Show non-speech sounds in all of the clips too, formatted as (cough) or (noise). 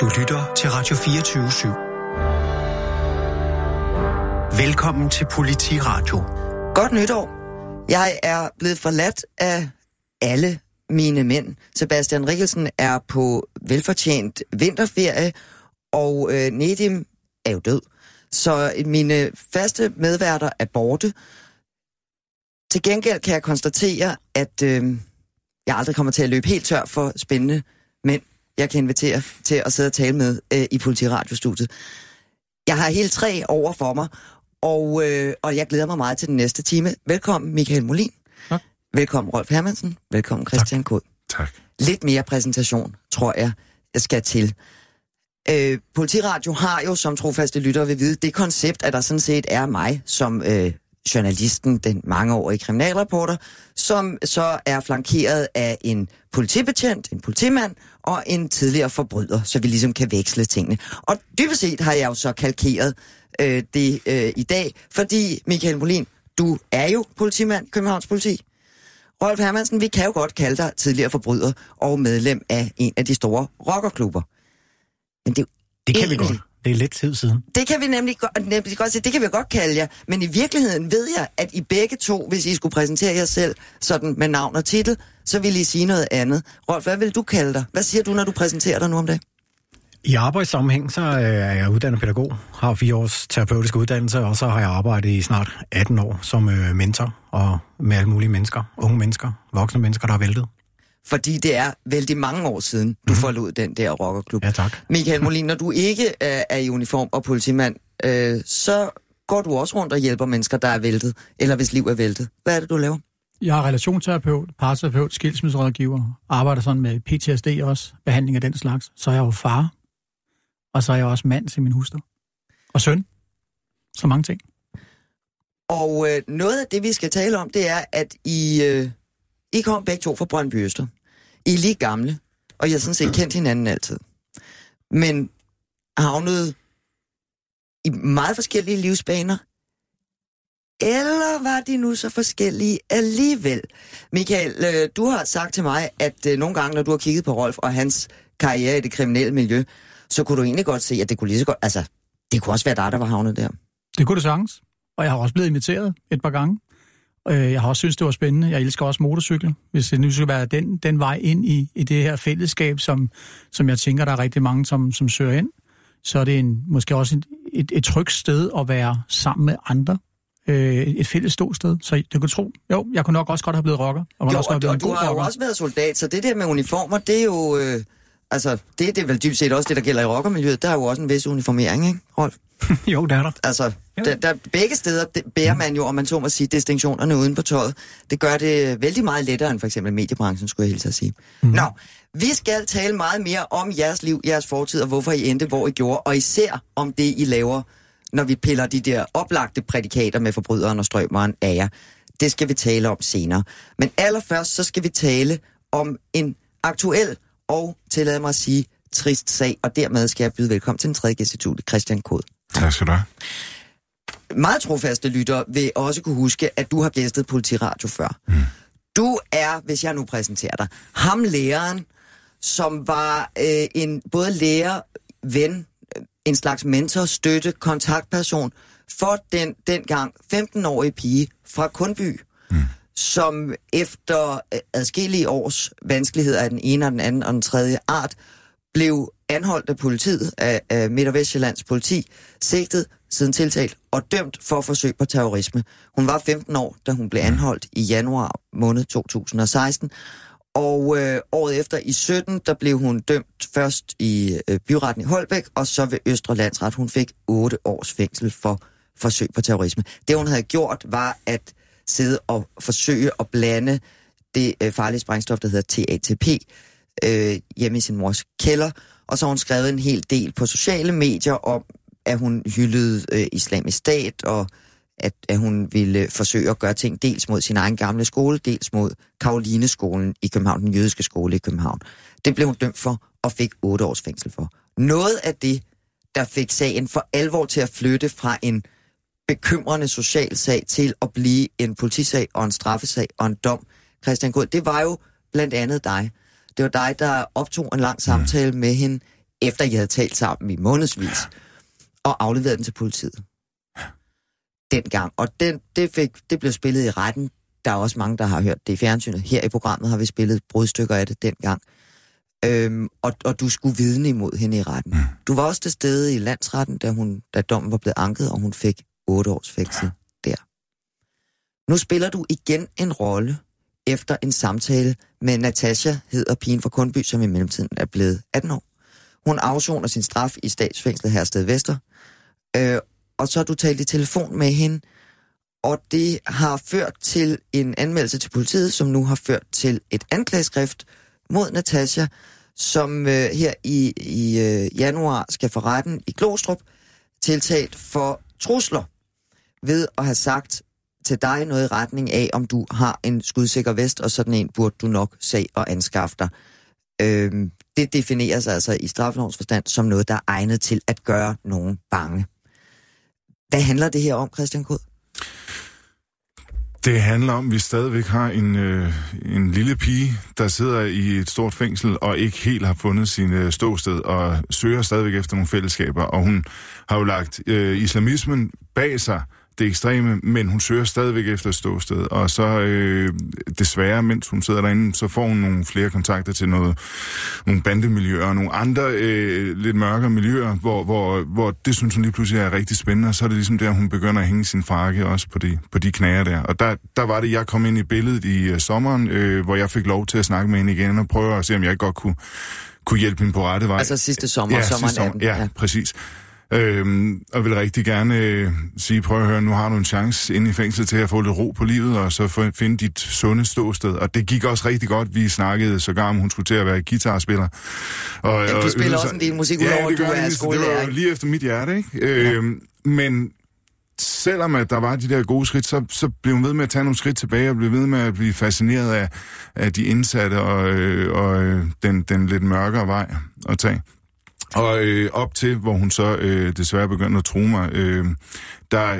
Du lytter til Radio 24 /7. Velkommen til Politiradio. Godt nytår. Jeg er blevet forladt af alle mine mænd. Sebastian Rikkelsen er på velfortjent vinterferie, og øh, Nedim er jo død. Så mine faste medværter er borte. Til gengæld kan jeg konstatere, at øh, jeg aldrig kommer til at løbe helt tør for spændende mænd, jeg kan invitere til at sidde og tale med øh, i Politiradiostudiet. Jeg har helt tre over for mig, og, øh, og jeg glæder mig meget til den næste time. Velkommen Michael Molin. Tak. Velkommen Rolf Hermansen. Velkommen Christian Kod. Tak. Lidt mere præsentation, tror jeg, jeg skal til. Øh, Politiradio har jo, som trofaste lyttere vil vide, det koncept, at der sådan set er mig som øh, journalisten, den mangeårige kriminalreporter, som så er flankeret af en politibetjent, en politimand og en tidligere forbryder, så vi ligesom kan veksle tingene. Og dybest set har jeg jo så kalkeret øh, det øh, i dag, fordi Michael Molin, du er jo politimand, Københavns politi. Rolf Hermansen, vi kan jo godt kalde dig tidligere forbryder og medlem af en af de store rockerklubber. Men det, er Det kan vi egentlig- godt. Det er lidt tid siden. det kan vi nemlig, go- nemlig godt sige, det kan vi godt kalde jer, men i virkeligheden ved jeg, at I begge to, hvis I skulle præsentere jer selv sådan med navn og titel, så ville I sige noget andet. Rolf, hvad vil du kalde dig? Hvad siger du, når du præsenterer dig nu om det? I arbejdssammenhæng, så øh, er jeg uddannet pædagog, har fire års terapeutisk uddannelse, og så har jeg arbejdet i snart 18 år som øh, mentor og med alle mulige mennesker, unge mennesker, voksne mennesker, der er væltet. Fordi det er vældig mange år siden, du forlod den der rockerklub. Ja, tak. Michael Molin, når du ikke er, er i uniform og politimand, øh, så går du også rundt og hjælper mennesker, der er væltet, eller hvis liv er væltet. Hvad er det, du laver? Jeg er relationsterapeut, parterapeut, skilsmisserådgiver, arbejder sådan med PTSD også, behandling af den slags. Så er jeg jo far, og så er jeg også mand til min hustru. Og søn. Så mange ting. Og øh, noget af det, vi skal tale om, det er, at I, øh, i kom begge to fra Brøndby Øster. I er lige gamle, og jeg har sådan set kendt hinanden altid. Men havnet i meget forskellige livsbaner. Eller var de nu så forskellige alligevel? Michael, øh, du har sagt til mig, at øh, nogle gange, når du har kigget på Rolf og hans karriere i det kriminelle miljø, så kunne du egentlig godt se, at det kunne lige så godt... Altså, det kunne også være dig, der var havnet der. Det kunne det sagtens. Og jeg har også blevet inviteret et par gange. Øh, Jeg har også synes det var spændende. Jeg elsker også motorcykel. Hvis det nu skal være den, den vej ind i, i det her fællesskab, som, som jeg tænker, der er rigtig mange, som, som søger ind, så er det en, måske også et, et, et trygt sted at være sammen med andre. Øh, et fælles ståsted. Så du kan tro, jo, jeg kunne nok også godt have blevet rocker. Og Jo, også og, og du har jo rocker. også været soldat, så det der med uniformer, det er jo... Øh, altså, det, det er vel dybt set også det, der gælder i rockermiljøet. Der er jo også en vis uniformering, ikke, Rolf? (laughs) jo, det er der. Altså, der, der, begge steder det bærer man jo, om man så må sige, distinktionerne uden på tøjet. Det gør det vældig meget lettere end for eksempel mediebranchen, skulle jeg helt at sige. Mm. Nå, vi skal tale meget mere om jeres liv, jeres fortid, og hvorfor I endte, hvor I gjorde, og især om det, I laver, når vi piller de der oplagte prædikater med forbryderen og strømmeren af jer. Det skal vi tale om senere. Men allerførst, så skal vi tale om en aktuel og, tillad mig at sige, trist sag, og dermed skal jeg byde velkommen til den tredje gæst i studiet, Christian Kod Tak skal du have. meget trofaste lytter vil også kunne huske, at du har gæstet Politiradio før. Mm. Du er, hvis jeg nu præsenterer dig, ham læreren, som var øh, en både lærer, ven, øh, en slags mentor, støtte, kontaktperson for den dengang 15-årige pige fra Kundby, mm som efter øh, adskillige års vanskeligheder af den ene og den anden og den tredje art, blev anholdt af politiet, af, af Midt- og Vestjyllands politi, sigtet, siden tiltalt og dømt for forsøg på terrorisme. Hun var 15 år, da hun blev anholdt i januar måned 2016, og øh, året efter i 17, der blev hun dømt først i øh, byretten i Holbæk, og så ved Østre Landsret. Hun fik 8 års fængsel for forsøg på terrorisme. Det hun havde gjort, var at sidde og forsøge at blande det øh, farlige sprængstof, der hedder TATP, øh, hjemme i sin mors kælder, og så har hun skrevet en hel del på sociale medier om, at hun hyldede øh, islamisk stat, og at, at hun ville forsøge at gøre ting dels mod sin egen gamle skole, dels mod Karolineskolen i København, den jødiske skole i København. Det blev hun dømt for og fik otte års fængsel for. Noget af det, der fik sagen for alvor til at flytte fra en bekymrende social sag til at blive en politisag og en straffesag og en dom, Christian God, det var jo blandt andet dig. Det var dig, der optog en lang samtale med hende efter I havde talt sammen i månedsvis, og afleveret den til politiet. Dengang. Og den, det, fik, det blev spillet i retten. Der er også mange, der har hørt det i fjernsynet. Her i programmet har vi spillet brudstykker af det dengang. Øhm, og, og du skulle vidne imod hende i retten. Du var også til stede i landsretten, da, hun, da dommen var blevet anket, og hun fik otte års fængsel der. Nu spiller du igen en rolle efter en samtale med Natasha, hedder pigen fra Kundby, som i mellemtiden er blevet 18 år. Hun afsoner sin straf i statsfængslet Hersted Vester, øh, og så har du talt i telefon med hende, og det har ført til en anmeldelse til politiet, som nu har ført til et anklageskrift mod Natasha, som øh, her i, i øh, januar skal for retten i Glostrup tiltalt for trusler ved at have sagt til dig noget i retning af, om du har en skudsikker vest, og sådan en burde du nok se og anskaffe dig. Øhm, det defineres altså i straffelovens forstand som noget, der er egnet til at gøre nogen bange. Hvad handler det her om, Christian Kod? Det handler om, at vi stadigvæk har en, øh, en lille pige, der sidder i et stort fængsel og ikke helt har fundet sin øh, ståsted og søger stadigvæk efter nogle fællesskaber. Og hun har jo lagt øh, islamismen bag sig, det ekstreme, men hun søger stadigvæk efter et ståsted. Og så øh, desværre, mens hun sidder derinde, så får hun nogle flere kontakter til noget, nogle bandemiljøer og nogle andre øh, lidt mørkere miljøer, hvor, hvor, hvor det synes hun lige pludselig er rigtig spændende. Og så er det ligesom der, hun begynder at hænge sin frakke også på de, på de knæer der. Og der, der var det, jeg kom ind i billedet i uh, sommeren, øh, hvor jeg fik lov til at snakke med hende igen og prøve at se, om jeg godt kunne, kunne hjælpe hende på rette vej. Altså sidste sommer, ja, sommeren sidste sommer. 18. Ja, ja, præcis. Øhm, og vil rigtig gerne øh, sige, prøv at høre, nu har du en chance inde i fængslet til at få lidt ro på livet, og så få, finde dit sunde ståsted. Og det gik også rigtig godt. Vi snakkede sågar om, hun skulle til at være guitarspiller. Og, Men du og spiller øvede også en del musik, ja, udover det du gør jeg er lige, så Det skolelærer, var lige efter mit hjerte, ikke? Øhm, men selvom at der var de der gode skridt, så, så blev hun ved med at tage nogle skridt tilbage, og blev ved med at blive fascineret af, af de indsatte og, øh, og øh, den, den lidt mørkere vej at tage. Og øh, op til, hvor hun så øh, desværre begyndte at tro mig, øh, der,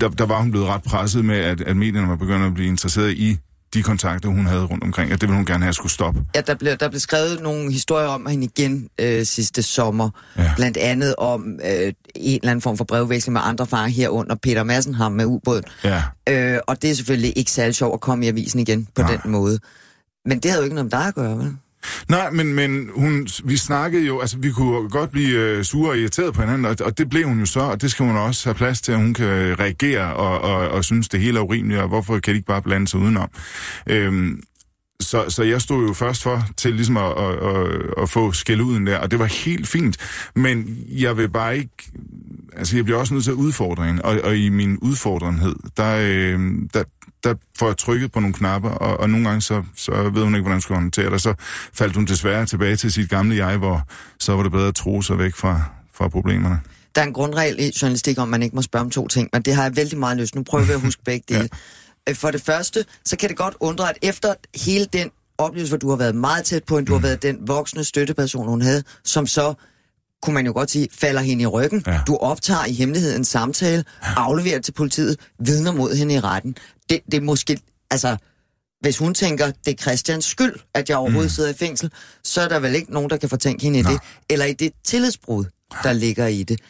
der, der var hun blevet ret presset med, at, at medierne var begyndt at blive interesseret i de kontakter, hun havde rundt omkring, og det ville hun gerne have skulle stoppe. Ja, der blev, der blev skrevet nogle historier om hende igen øh, sidste sommer. Ja. Blandt andet om øh, en eller anden form for brevveksling med andre fanger herunder Peter Madsen ham med ubåden. Ja, Øh, og det er selvfølgelig ikke særlig sjovt at komme i avisen igen på Nej. den måde. Men det havde jo ikke noget med dig at gøre, vel? Nej, men, men hun, vi snakkede jo, altså vi kunne godt blive øh, sure og irriteret på hinanden, og, og det blev hun jo så, og det skal hun også have plads til, at hun kan reagere og, og, og synes, det hele er urimeligt, og hvorfor kan de ikke bare blande sig udenom? Øhm, så, så jeg stod jo først for til ligesom at, at, at, at få skælduden der, og det var helt fint, men jeg vil bare ikke, altså jeg bliver også nødt til at udfordre hende, og, og i min udfordrenhed, der, øh, der, der får jeg trykket på nogle knapper, og, og nogle gange så, så ved hun ikke, hvordan hun skal håndtere det, og så faldt hun desværre tilbage til sit gamle jeg, hvor så var det bedre at tro sig væk fra, fra problemerne. Der er en grundregel i journalistik om, at man ikke må spørge om to ting, men det har jeg vældig meget lyst. Nu prøver vi at (laughs) huske begge dele. ja. For det første, så kan det godt undre, at efter hele den oplevelse, hvor du har været meget tæt på hende, du har været den voksne støtteperson, hun havde, som så kunne man jo godt sige, falder hende i ryggen. Ja. Du optager i hemmelighed en samtale, afleverer det til politiet, vidner mod hende i retten. Det, det er måske, altså, hvis hun tænker, det er Christians skyld, at jeg overhovedet mm. sidder i fængsel, så er der vel ikke nogen, der kan fortænke hende i Nej. det. Eller i det tillidsbrud, der ligger i det.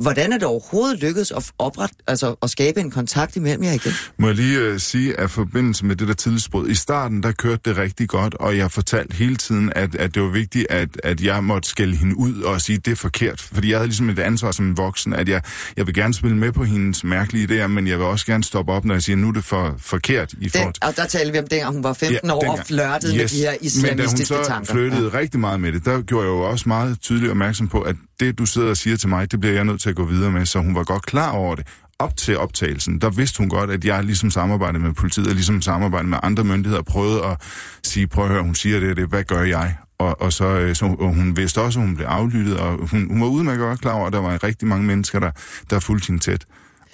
Hvordan er det overhovedet lykkedes at, opret, altså, at skabe en kontakt imellem jer igen? Må jeg lige øh, sige, at forbindelse med det der tillidsbrud, i starten, der kørte det rigtig godt, og jeg fortalte hele tiden, at, at det var vigtigt, at, at jeg måtte skælde hende ud og sige, at det er forkert. Fordi jeg havde ligesom et ansvar som en voksen, at jeg, jeg vil gerne spille med på hendes mærkelige idéer, men jeg vil også gerne stoppe op, når jeg siger, nu er det for forkert i Den, forhold til... og der taler vi om dengang, hun var 15 år dengang. og flørtede yes. med de her islamistiske Men da hun så tanker. flyttede ja. rigtig meget med det, der gjorde jeg jo også meget tydeligt opmærksom på, at det, du sidder og siger til mig, det bliver jeg nødt til at gå videre med, så hun var godt klar over det. Op til optagelsen, der vidste hun godt, at jeg ligesom samarbejdede med politiet, og ligesom samarbejdede med andre myndigheder, prøvede at sige, prøv at høre, hun siger det og det, hvad gør jeg? Og, og så, øh, så og hun vidste også, at hun blev aflyttet, og hun, hun var udmærket godt klar over, at der var rigtig mange mennesker, der, der fulgte hende tæt.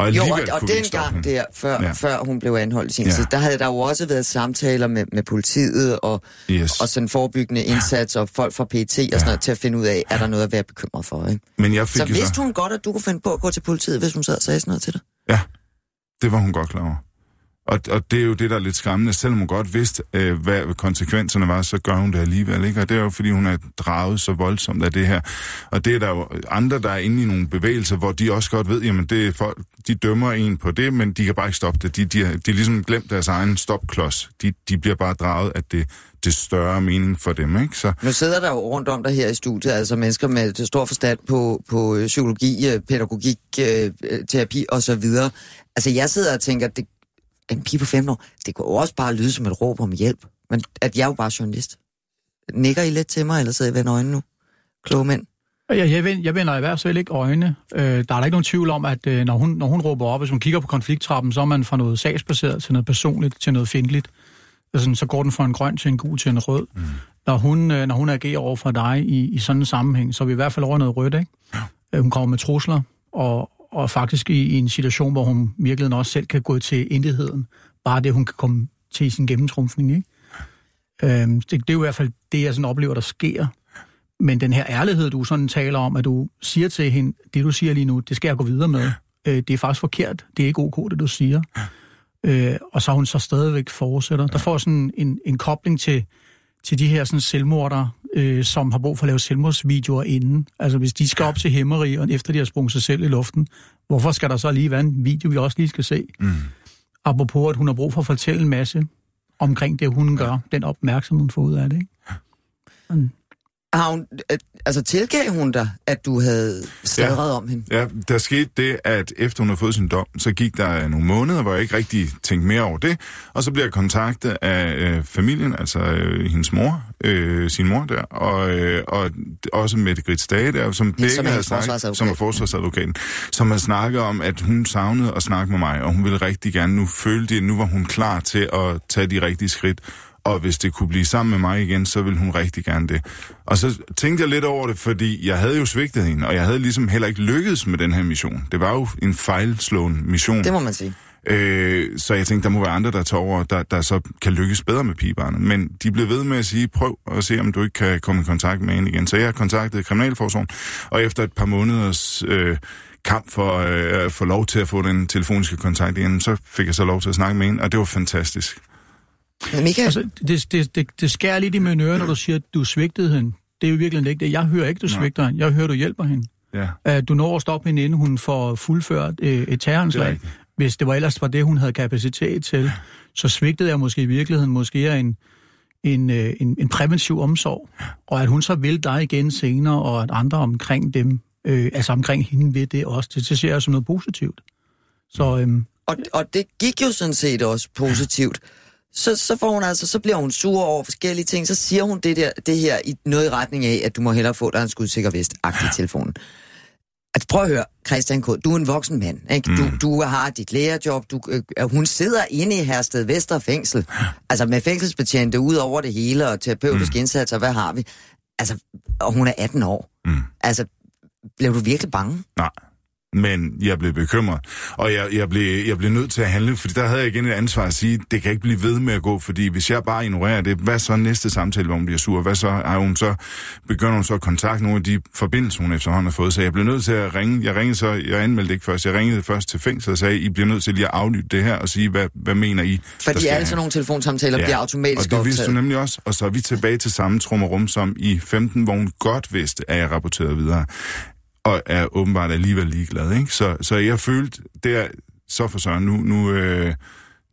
Og Jo, og, og dengang der, før, Ja. ja. før hun blev anholdt i sin Ja. ja. tid, der havde der jo også været samtaler med, med politiet og, Yes. og sådan forebyggende indsats og folk fra PT og sådan noget, til at finde ud af, er der noget at være bekymret for, ikke? Men jeg fik Så vidste hun godt, at du kunne finde på at gå til politiet, hvis hun sad og sagde sådan noget til dig? Ja, det var hun godt klar over. Og, og det er jo det, der er lidt skræmmende. Selvom hun godt vidste, øh, hvad konsekvenserne var, så gør hun det alligevel. Ikke? Og det er jo, fordi hun er draget så voldsomt af det her. Og det er der jo andre, der er inde i nogle bevægelser, hvor de også godt ved, jamen det er folk, de dømmer en på det, men de kan bare ikke stoppe det. De, de, de, de er ligesom glemt deres egen stopklods. De, de bliver bare draget af det, det større mening for dem. Ikke? Så, Nu sidder der jo rundt om dig her i studiet, altså mennesker med stor forstand på, på øh, psykologi, øh, pædagogik, øh, øh terapi osv. Altså jeg sidder og tænker, det, en pige på 15 år, det kunne også bare lyde som et råb om hjælp. Men at jeg er jo bare journalist. Nikker I lidt til mig, eller sidder I ved øjnene nu? Kloge mænd. Jeg, jeg, vender, jeg vender i hvert fald ikke øjne. Øh, der er der ikke nogen tvivl om, at øh, når, hun, når hun råber op, hvis hun kigger på konflikttrappen, så er man fra noget sagsbaseret til noget personligt til noget fjendtligt. Altså, så går den fra en grøn til en gul til en rød. Mm. Når, hun, øh, når hun agerer over for dig i, i sådan en sammenhæng, så er vi i hvert fald over noget rødt, ikke? Ja. Øh, hun kommer med trusler, og, og faktisk i, i en situation, hvor hun virkelig også selv kan gå til indigheden. Bare det, hun kan komme til i sin gennemtrumfning, ikke? Øhm, det, det er jo i hvert fald det, jeg sådan oplever, der sker. Men den her ærlighed, du sådan taler om, at du siger til hende, det du siger lige nu, det skal jeg gå videre med. Øh, det er faktisk forkert. Det er ikke ok, det du siger. Øh, og så hun så stadigvæk fortsætter. Der får sådan en, en kobling til, til de her sådan selvmordere, øh, som har brug for at lave selvmordsvideoer inden. Altså hvis de skal op til hæmmeri, og efter de har sprunget sig selv i luften, hvorfor skal der så lige være en video, vi også lige skal se? Mm. Apropos, at hun har brug for at fortælle en masse omkring det, hun gør, den opmærksomhed, hun får ud af det. Ikke? Sådan. Har hun, altså tilgav hun dig, at du havde stadret ja. om hende? Ja, der skete det, at efter hun havde fået sin dom, så gik der nogle måneder, hvor jeg ikke rigtig tænkte mere over det. Og så bliver jeg kontaktet af øh, familien, altså øh, hendes mor, øh, sin mor der, og, øh, og også Mette Grits Dage der, som begge som er havde snakket, som er forsvarsadvokaten, som har snakket om, at hun savnede at snakke med mig, og hun ville rigtig gerne nu føle det, nu var hun klar til at tage de rigtige skridt. Og hvis det kunne blive sammen med mig igen, så ville hun rigtig gerne det. Og så tænkte jeg lidt over det, fordi jeg havde jo svigtet hende, og jeg havde ligesom heller ikke lykkedes med den her mission. Det var jo en fejlslående mission. Det må man sige. Øh, så jeg tænkte, der må være andre, der tager over, der, der så kan lykkes bedre med pigebarnet. Men de blev ved med at sige, prøv at se, om du ikke kan komme i kontakt med hende igen. Så jeg kontaktede Kriminalforsorgen, og efter et par måneders øh, kamp for øh, at få lov til at få den telefoniske kontakt igen, så fik jeg så lov til at snakke med hende, og det var fantastisk. Men Michael, Altså, det, det, det, det skærer lidt i mine ører, når du siger, at du svigtede hende. Det er jo virkelig ikke det. Jeg hører ikke, du svigter hende. Jeg hører, du hjælper hende. Ja. At du når at stoppe hende, inden hun får fuldført øh, et er terroranslag. Hvis det var ellers var det, hun havde kapacitet til, så svigtede jeg måske i virkeligheden måske en, en, øh, en, en præventiv omsorg. Og at hun så vil dig igen senere, og at andre omkring dem, øh, altså omkring hende ved det også, det, det ser jeg som noget positivt. Så øhm, og, og det gik jo sådan set også positivt. Så, så får hun altså, så bliver hun sur over forskellige ting, så siger hun det, der, det her i noget i retning af, at du må hellere få dig en skudsikker vest i telefonen. Altså prøv at høre, Christian K., du er en voksen mand, ikke? Mm. Du, du har dit lærerjob, du, øh, hun sidder inde i Hersted Vester fængsel, altså med fængselsbetjente ud over det hele, og terapeutisk mm. indsats, og hvad har vi? Altså, og hun er 18 år. Mm. Altså, blev du virkelig bange? Nej. Men jeg blev bekymret, og jeg, jeg, blev, jeg blev nødt til at handle, fordi der havde jeg igen et ansvar at sige, det kan ikke blive ved med at gå, fordi hvis jeg bare ignorerer det, hvad så næste samtale, hvor hun bliver sur? Hvad så? Er hun så, begynder hun så at kontakte nogle af de forbindelser, hun efterhånden har fået? Så jeg blev nødt til at ringe. Jeg ringede så, jeg anmeldte ikke først, jeg ringede først til fængsel og sagde, I bliver nødt til lige at aflytte det her og sige, hvad, hvad mener I? Fordi alle sådan nogle telefonsamtaler ja. bliver automatisk og det vidste optaget. hun nemlig også. Og så er vi tilbage til samme trummerum som i 15, hvor hun godt vidste, at jeg rapporterede videre. Og er åbenbart alligevel ligeglad, ikke? Så, så jeg følte, det er så for søren, nu, nu, øh,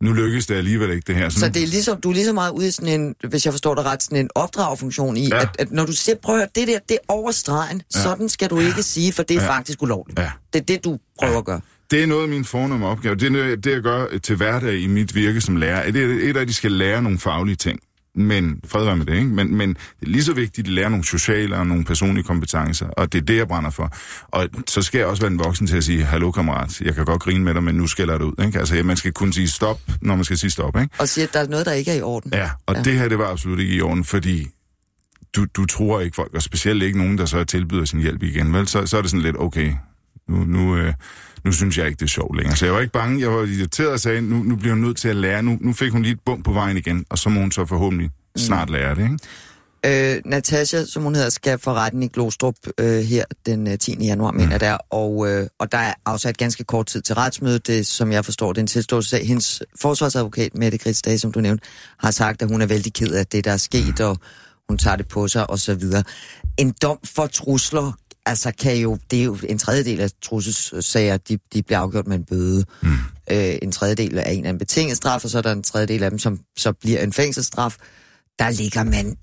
nu lykkes det alligevel ikke det her. Så nu, det er ligesom, du er lige så meget ude i sådan en, hvis jeg forstår dig ret, sådan en opdragfunktion i, Ja. ja. at, at når du siger, prøv at høre, det der, det er over stregen, ja. sådan skal du ikke sige, for det er Ja. ja. faktisk ulovligt. Ja. Det er det, du prøver ja. at gøre. Det er noget af min fornemme opgave. Det er noget, det, jeg gør til hverdag i mit virke som lærer. Det er et af, at de skal lære nogle faglige ting. Men, fred være med det, ikke? Men, men det er lige så vigtigt, at lære nogle sociale og nogle personlige kompetencer, og det er det, jeg brænder for. Og så skal jeg også være en voksen til at sige, hallo kammerat, jeg kan godt grine med dig, men nu skælder det ud, ikke? Altså, man skal kunne sige stop, når man skal sige stop, ikke? Og sige, at der er noget, der ikke er i orden. Ja, og ja. Ja. det her, det var absolut ikke i orden, fordi du, du tror ikke folk, og specielt ikke nogen, der så tilbyder sin hjælp igen, vel? Så, så er det sådan lidt, okay, nu, nu, øh, nu synes jeg ikke, det er sjovt længere. Så jeg var ikke bange, jeg var irriteret og sagde, nu, nu bliver hun nødt til at lære. Nu, nu fik hun lige et bump på vejen igen, og så må hun så forhåbentlig snart lære det, ikke? Øh, Natasha, som hun hedder, skal for retten i Glostrup øh, her den øh, 10. januar, mener jeg der, og, øh, og der er afsat ganske kort tid til retsmødet. Det, som jeg forstår, det er en tilståelse. Hendes forsvarsadvokat, Mette Gritsdag, som du nævnte, har sagt, at hun er vældig ked af det, der er sket, og hun tager det på sig, og så videre. En dom for trusler, altså kan jo, det er jo en tredjedel af trusselssager, de, de bliver afgjort med en bøde. Mm. Øh, en tredjedel er en af en betinget straf, og så er der en tredjedel af dem, som så bliver en fængselsstraf. Der ligger man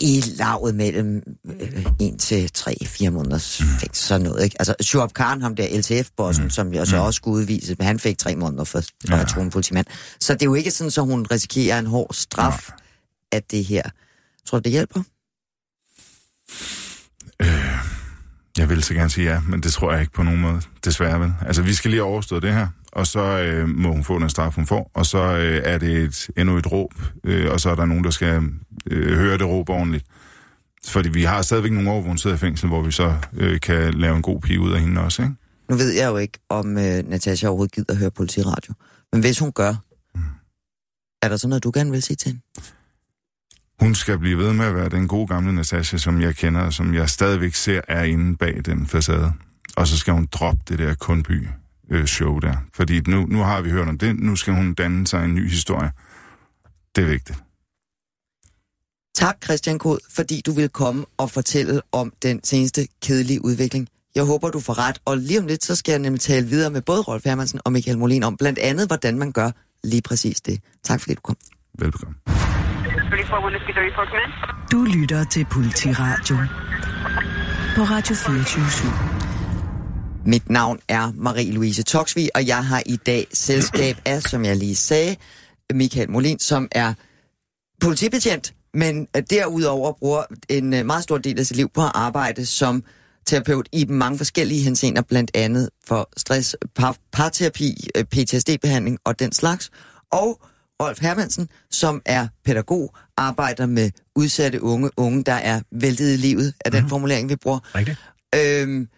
i lavet mellem øh, 1 til 3-4 måneders mm. fængsel, sådan noget, ikke? Altså, Shuab Khan, ham der LTF-bossen, mm. som jeg så mm. også skulle udvise, men han fik tre måneder for, ja. at tro en politimand. Så det er jo ikke sådan, så hun risikerer en hård straf ja. af det her. Tror du, det hjælper? Jeg vil så gerne sige ja, men det tror jeg ikke på nogen måde, desværre vel. Altså, vi skal lige overstå det her, og så øh, må hun få den straf, hun får, og så øh, er det et, endnu et råb, øh, og så er der nogen, der skal øh, høre det råb ordentligt. Fordi vi har stadigvæk nogle år, hvor hun sidder i fængsel, hvor vi så øh, kan lave en god pige ud af hende også, ikke? Nu ved jeg jo ikke, om øh, Natasha overhovedet gider at høre politiradio. Men hvis hun gør, mm. er der så noget, du gerne vil sige til hende? Hun skal blive ved med at være den gode gamle Natasha, som jeg kender, og som jeg stadigvæk ser er inde bag den facade. Og så skal hun droppe det der kundby øh, show der. Fordi nu, nu har vi hørt om det, nu skal hun danne sig en ny historie. Det er vigtigt. Tak, Christian Kod, fordi du vil komme og fortælle om den seneste kedelige udvikling. Jeg håber, du får ret, og lige om lidt, så skal jeg nemlig tale videre med både Rolf Hermansen og Michael Molin om blandt andet, hvordan man gør lige præcis det. Tak fordi du kom. Velbekomme. Du lytter til Politiradio på Radio 24 Mit navn er Marie-Louise Toksvig, og jeg har i dag selskab af, som jeg lige sagde, Michael Molin, som er politibetjent, men derudover bruger en øh, meget stor del af sit liv på at arbejde som terapeut i mange forskellige henseender, blandt andet for stress, par, parterapi, øh, PTSD-behandling og den slags. Og Rolf Hermansen, som er pædagog, arbejder med udsatte unge, unge, der er væltet i livet, af den mm. formulering, vi bruger. Rigtigt. Øhm,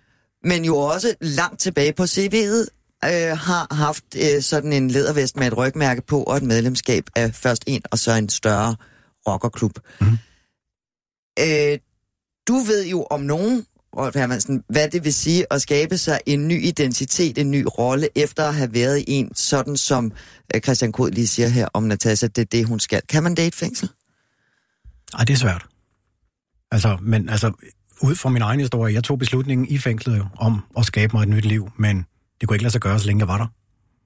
men jo også langt tilbage på CV'et øh, har haft øh, sådan en ledervest med et rygmærke på, og et medlemskab af først en, og så en større rockerklub. Mm. Øh, du ved jo om nogen, Rolf Hermansen, hvad det vil sige at skabe sig en ny identitet, en ny rolle, efter at have været i en, sådan som øh, Christian Kod lige siger her om Natasha, det er det, hun skal. Kan man date fængsel? Ej, det er svært. Altså, men altså, ud fra min egen historie, jeg tog beslutningen i fængslet jo, om at skabe mig et nyt liv, men det kunne ikke lade sig gøre, så længe jeg var der.